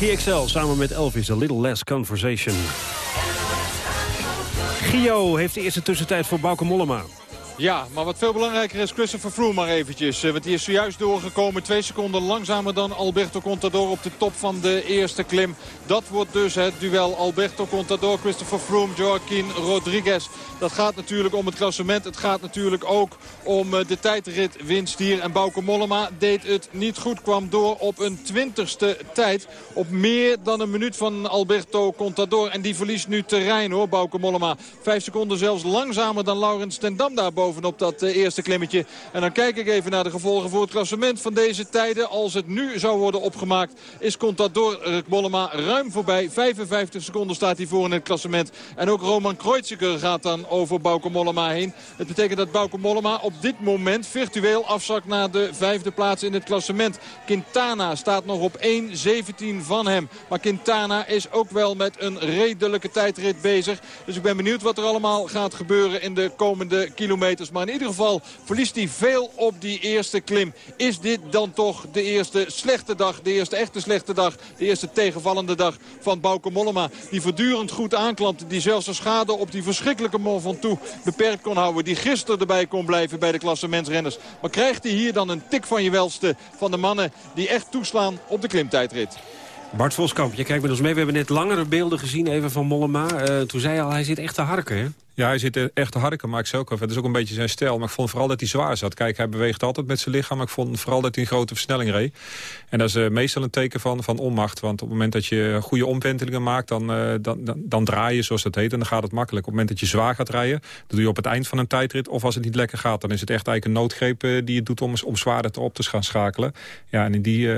Speaker 2: Junkie XL samen met Elvis, A Little Less Conversation. Gio heeft de eerste tussentijd voor Bauke Mollema.
Speaker 3: Ja, maar wat veel belangrijker is Christopher Froome maar eventjes. Eh, Want die is zojuist doorgekomen. Twee seconden langzamer dan Alberto Contador op de top van de eerste klim. Dat wordt dus het duel Alberto Contador, Christopher Froome, Joaquin Rodriguez. Dat gaat natuurlijk om het klassement. Het gaat natuurlijk ook om eh, de tijdrit winst hier. En Bauke Mollema deed het niet goed. Kwam door op een twintigste tijd. Op meer dan een minuut van Alberto Contador. En die verliest nu terrein hoor, Bauke Mollema. Vijf seconden zelfs langzamer dan Laurens ten Dam daarboven bovenop dat eh, eerste klimmetje. En dan kijk ik even naar de gevolgen voor het klassement van deze tijden. Als het nu zou worden opgemaakt is Contador uh, Mollema ruim voorbij. 55 seconden staat hij voor in het klassement. En ook Roman Kreuziger gaat dan over Bauke Mollema heen. Het betekent dat Bauke Mollema op dit moment virtueel afzakt naar de vijfde plaats in het klassement. Quintana staat nog op 1.17 van hem. Maar Quintana is ook wel met een redelijke tijdrit bezig. Dus ik ben benieuwd wat er allemaal gaat gebeuren in de komende kilometers. Maar in ieder geval verliest hij veel op die eerste klim. Is dit dan toch de eerste slechte dag, de eerste echte slechte dag, de eerste tegenvallende dag van Bauke Mollema. Die voortdurend goed aanklampte, die zelfs de schade op die verschrikkelijke Mont Ventoux beperkt kon houden. Die gisteren erbij kon blijven bij de klassementsrenners. Maar krijgt hij hier dan een tik van je welste van de mannen die echt toeslaan op de klimtijdrit.
Speaker 2: Bart Voskamp, je kijkt met ons mee. We hebben net langere beelden gezien even van Mollema. Uh, toen zei je al, hij zit echt te harken, hè?
Speaker 13: Ja, hij zit echt te harken, maar ik ook al, het is ook een beetje zijn stijl. Maar ik vond vooral dat hij zwaar zat. Kijk, hij beweegt altijd met zijn lichaam, maar ik vond vooral dat hij een grote versnelling reed. En dat is uh, meestal een teken van, van onmacht. Want op het moment dat je goede omwentelingen maakt, dan, uh, dan, dan, dan, draai je, zoals dat heet. En dan gaat het makkelijk. Op het moment dat je zwaar gaat rijden, dat doe je op het eind van een tijdrit. Of als het niet lekker gaat, dan is het echt eigenlijk een noodgreep uh, die je doet om, om zwaarder te op te gaan schakelen. Ja, en in die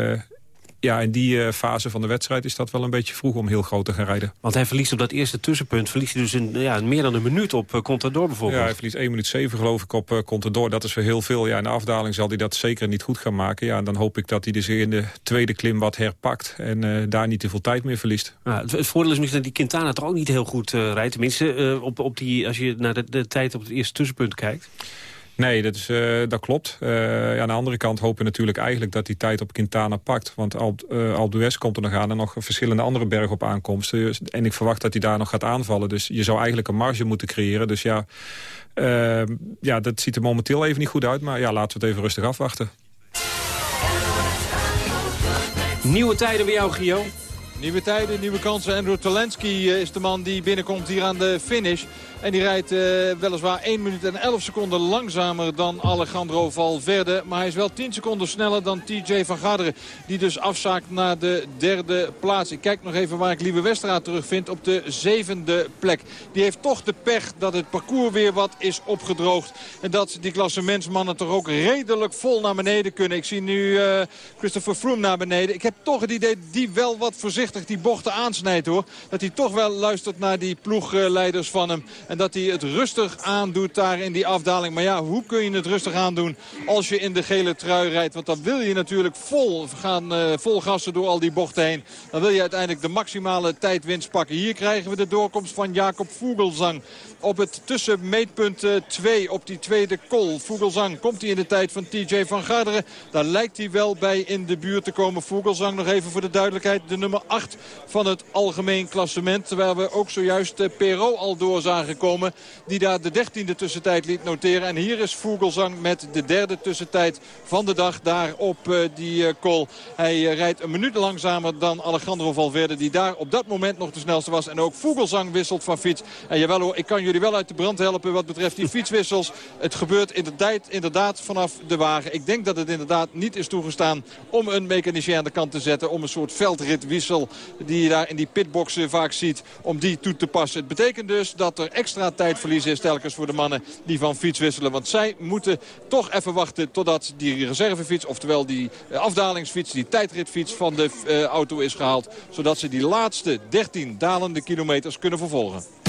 Speaker 13: ja, in die uh, fase van de wedstrijd is dat wel een beetje vroeg om heel groot te gaan rijden.
Speaker 2: Want hij verliest op dat eerste tussenpunt, verliest hij dus in, ja, meer dan een minuut op uh, Contador bijvoorbeeld.
Speaker 13: Ja, hij verliest 1 minuut 7 geloof ik op Contador. Dat is weer heel veel. Ja, in de afdaling zal hij dat zeker niet goed gaan maken. Ja, en dan hoop ik dat hij dus in de tweede klim wat herpakt en daar niet te veel tijd meer verliest.
Speaker 2: Ja, het, het, voordeel is misschien dat die Quintana toch ook niet heel goed rijdt. Tenminste, op, op die, als je naar de, de tijd op het eerste tussenpunt kijkt.
Speaker 13: Nee, dat, is, uh, dat klopt. Uh, ja, aan de andere kant hopen we natuurlijk eigenlijk dat die tijd op Quintana pakt. Want Alp, uh, d'Huez komt er nog aan en nog verschillende andere bergen op aankomsten. En ik verwacht dat hij daar nog gaat aanvallen. Dus je zou eigenlijk een marge moeten creëren. Dus ja, ja dat ziet er momenteel even niet goed uit. Maar ja, laten we het even rustig afwachten.
Speaker 2: Nieuwe tijden bij jou, Gio.
Speaker 3: Nieuwe tijden, nieuwe kansen. Andrew Talensky is de man die binnenkomt hier aan de finish. En die rijdt uh, weliswaar 1 minuut en 11 seconden langzamer dan Alejandro Valverde. Maar hij is wel 10 seconden sneller dan TJ van Garderen. Die dus afzaakt naar de derde plaats. Ik kijk nog even waar ik Lieve Westraat terugvind op de zevende plek. Die heeft toch de pech dat het parcours weer wat is opgedroogd. En dat die klassementsmannen toch ook redelijk vol naar beneden kunnen. Ik zie nu uh, Christopher Froome naar beneden. Ik heb toch het idee dat die wel wat voorzichtig die bochten aansnijdt hoor. Dat hij toch wel luistert naar die ploegleiders van hem. En dat hij het rustig aandoet daar in die afdaling. Maar ja, hoe kun je het rustig aandoen als je in de gele trui rijdt? Want dan wil je natuurlijk vol gaan uh, vol gassen door al die bochten heen. Dan wil je uiteindelijk de maximale tijdwinst pakken. Hier krijgen we de doorkomst van Jacob Vogelsang op het tussenmeetpunt 2 op die tweede kol. Vogelsang komt hij in de tijd van TJ van Garderen. Daar lijkt hij wel bij in de buurt te komen. Vogelsang nog even voor de duidelijkheid. De nummer 8 van het algemeen klassement. Waar we ook zojuist Perot al door zagen komen. Die daar de dertiende tussentijd liet noteren. En hier is Vogelsang met de derde tussentijd van de dag daar op die kol. Hij rijdt een minuut langzamer dan Alejandro Valverde. Die daar op dat moment nog de snelste was. En ook Vogelsang wisselt van fiets. En jawel hoor, ik kan jullie wel uit de brand helpen wat betreft die fietswissels. Het gebeurt inderdaad, inderdaad vanaf de wagen. Ik denk dat het inderdaad niet is toegestaan om een mechanicien aan de kant te zetten. Om een soort veldritwissel die je daar in die pitboxen vaak ziet. Om die toe te passen. Het betekent dus dat er extra tijdverlies is telkens voor de mannen die van fiets wisselen. Want zij moeten toch even wachten totdat die reservefiets, oftewel die afdalingsfiets, die tijdritfiets van de uh, auto is gehaald. Zodat ze die laatste 13 dalende kilometers kunnen vervolgen.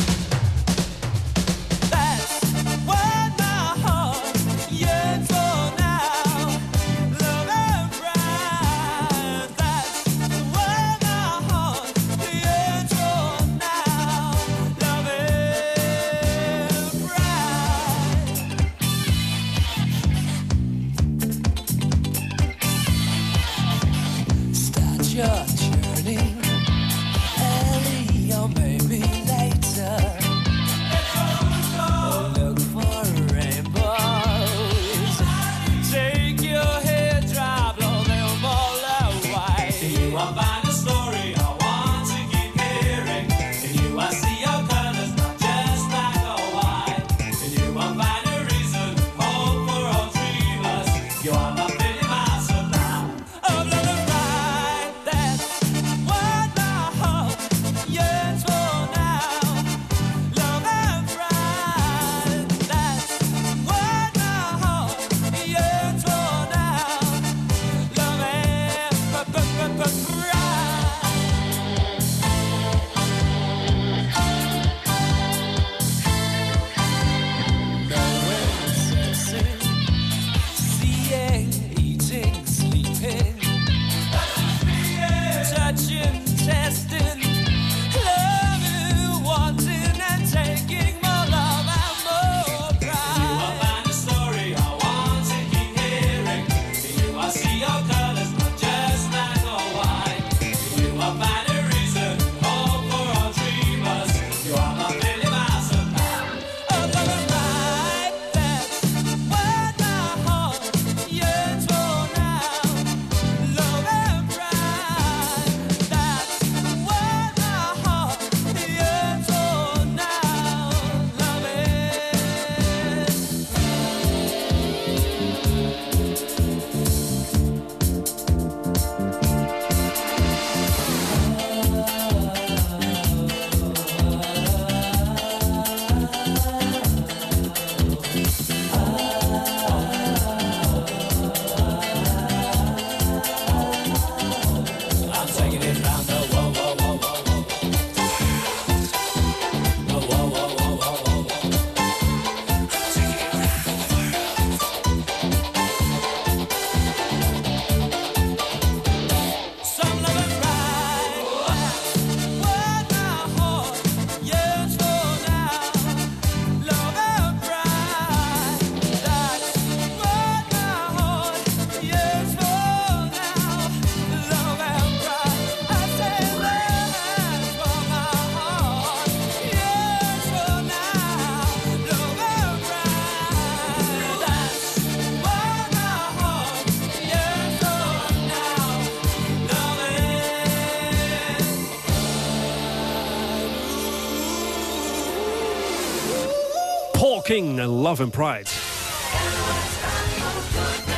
Speaker 2: Love and Pride.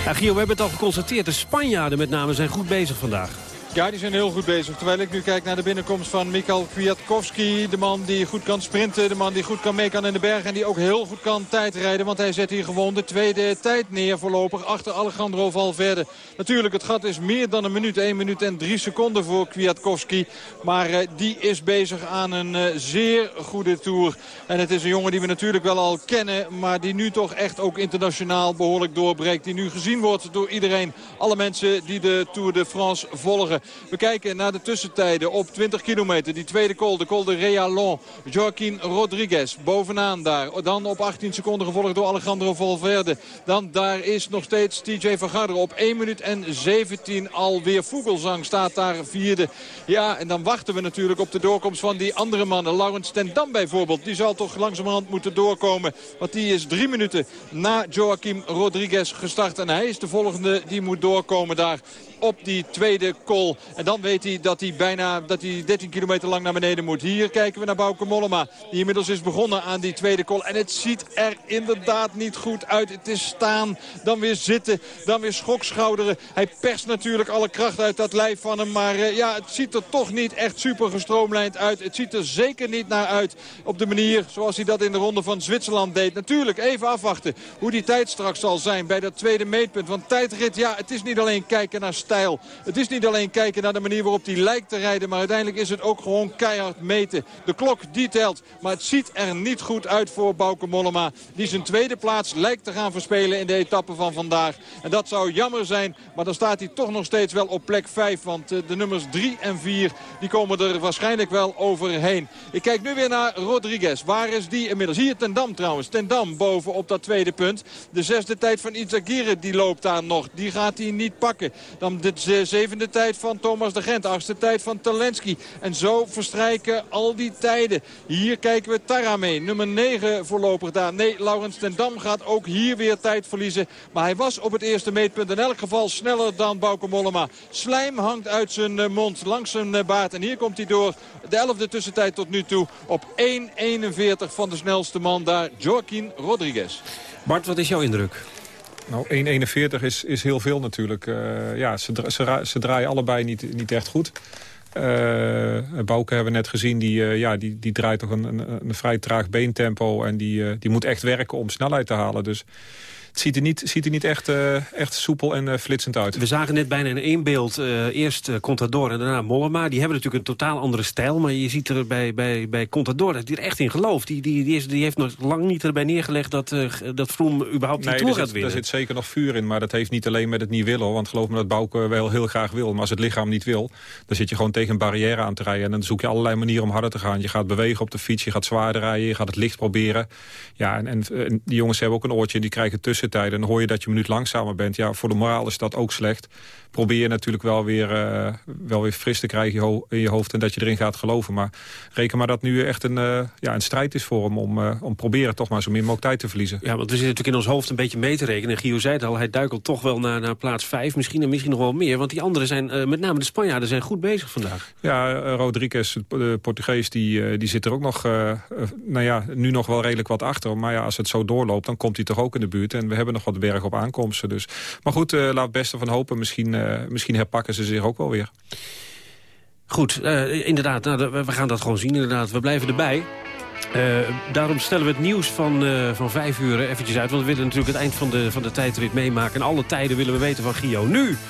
Speaker 2: Ja, Gio, we hebben het al geconstateerd. De Spanjaarden met name zijn goed bezig vandaag.
Speaker 3: Ja, die zijn heel goed bezig. Terwijl ik nu kijk naar de binnenkomst van Mikhail Kwiatkowski. De man die goed kan sprinten. De man die goed kan mee kan in de berg. En die ook heel goed kan tijdrijden. Want hij zet hier gewoon de tweede tijd neer voorlopig. Achter Alejandro Valverde. Natuurlijk, het gat is meer dan een minuut. 1 minuut en 3 seconden voor Kwiatkowski. Maar eh, die is bezig aan een eh, zeer goede Tour. En het is een jongen die we natuurlijk wel al kennen. Maar die nu toch echt ook internationaal behoorlijk doorbreekt. Die nu gezien wordt door iedereen. Alle mensen die de Tour de France volgen. We kijken naar de tussentijden op 20 kilometer. Die tweede col, de col de Realon. Joaquin Rodriguez bovenaan daar. Dan op 18 seconden gevolgd door Alejandro Valverde. Dan daar is nog steeds TJ van Garderen op 1 minuut en 17 alweer. Vogelsang staat daar vierde. Ja, en dan wachten we natuurlijk op de doorkomst van die andere mannen. Laurens ten Dam bijvoorbeeld. Die zal toch langzamerhand moeten doorkomen. Want die is drie minuten na Joaquim Rodriguez gestart. En hij is de volgende die moet doorkomen daar op die tweede En dan weet hij dat hij bijna dat hij 13 kilometer lang naar beneden moet. Hier kijken we naar Bauke Mollema. Die inmiddels is begonnen aan die tweede col. En het ziet er inderdaad niet goed uit. Het is staan, dan weer zitten, dan weer schokschouderen. Hij perst natuurlijk alle kracht uit dat lijf van hem. Maar uh, ja, het ziet er toch niet echt super gestroomlijnd uit. Het ziet er zeker niet naar uit op de manier zoals hij dat in de ronde van Zwitserland deed. Natuurlijk, even afwachten hoe die tijd straks zal zijn bij dat tweede meetpunt. Want tijdrit, ja, het is niet alleen kijken naar stijl. Het is niet alleen kijken naar de manier waarop hij lijkt te rijden. Maar uiteindelijk is het ook gewoon keihard meten. De klok die telt. Maar het ziet er niet goed uit voor Bauke Mollema. Die zijn tweede plaats lijkt te gaan verspelen in de etappe van vandaag. En dat zou jammer zijn. Maar dan staat hij toch nog steeds wel op plek 5. Want uh, de nummers 3 en 4 die komen er waarschijnlijk wel overheen. Ik kijk nu weer naar Rodriguez. Waar is die inmiddels? Hier ten Dam trouwens. Ten Dam boven op dat tweede punt. De zesde tijd van Izagirre die loopt daar nog. Die gaat hij niet pakken. Dan de zevende tijd van Thomas de Gent. Achtste tijd van Talensky. En zo verstrijken al die tijden. Hier kijken we Tara mee. Nummer 9 voorlopig daar. Nee, Laurens ten Dam gaat ook hier weer tijd verliezen. Maar hij was op het eerste meetpunt in elk geval sneller dan Bauke Mollema. Slijm hangt uit zijn eh, mond, langs zijn eh, baard. En hier komt hij door. De elfde tussentijd tot nu toe op 1.41 van de snelste man daar. Joaquin Rodriguez.
Speaker 2: Bart, wat is jouw indruk?
Speaker 13: Nou, 1,41 is, is heel veel natuurlijk. Uh, ja, ze, ze, ze, draaien allebei niet, niet echt goed. Uh, Bouke hebben we net gezien, die, uh, ja, die, die draait toch een, een, een vrij traag beentempo. En die, die moet echt werken om snelheid te halen. Dus het ziet er niet, ziet er niet echt, uh, echt soepel en uh, flitsend uit.
Speaker 2: We zagen net bijna in één beeld uh, eerst Contador en daarna Mollema. Die hebben natuurlijk een totaal andere stijl. Maar je ziet er bij, bij, bij Contador dat hij er echt in gelooft. Die, die, die, is, die heeft nog lang niet erbij neergelegd dat, dat Vroom überhaupt die
Speaker 13: nee,
Speaker 2: Tour
Speaker 13: gaat
Speaker 2: winnen.
Speaker 13: Er zit zeker nog vuur in, maar dat heeft niet alleen met het niet willen. Want geloof me dat Bouke wel heel graag wil. Maar als het lichaam niet wil, dan zit je gewoon tegen een barrière aan te rijden. En dan zoek je allerlei manieren om harder te gaan. Je gaat bewegen op de fiets, je gaat zwaarder rijden, je gaat het licht proberen. Ja, en, en, en die jongens hebben ook een oortje en die krijgen tussentijden. En dan hoor je dat je een minuut langzamer bent. Ja, voor de moraal is dat ook slecht. Probeer je natuurlijk wel weer, uh, wel weer fris te krijgen in je, hoofd... en dat je erin gaat geloven. Maar reken maar dat nu echt een, uh, ja, een strijd is voor hem... om, uh, om proberen toch maar zo min mogelijk tijd te verliezen.
Speaker 2: Ja, want we zitten natuurlijk in ons hoofd een beetje mee te rekenen. Gio zei het al, hij duikelt toch wel naar, naar plaats 5. Misschien en misschien nog wel meer. Want die anderen zijn, met name de Spanjaarden, zijn goed bezig vandaag.
Speaker 13: Ja, Rodriguez, de Portugees, die, die zit er ook nog... nou ja, nu nog wel redelijk wat achter. Maar ja, als het zo doorloopt, dan komt hij toch ook in de buurt. En we hebben nog wat berg op aankomsten. Dus. Maar goed, laat het beste van hopen. Misschien, misschien herpakken ze zich ook wel weer.
Speaker 2: Goed, uh, inderdaad. Nou, we gaan dat gewoon zien. Inderdaad, we blijven erbij. Uh, daarom stellen we het nieuws van, van vijf uur eventjes uit. Want we willen natuurlijk het eind van de, van de tijdrit meemaken. En alle tijden willen we weten van Gio. Nu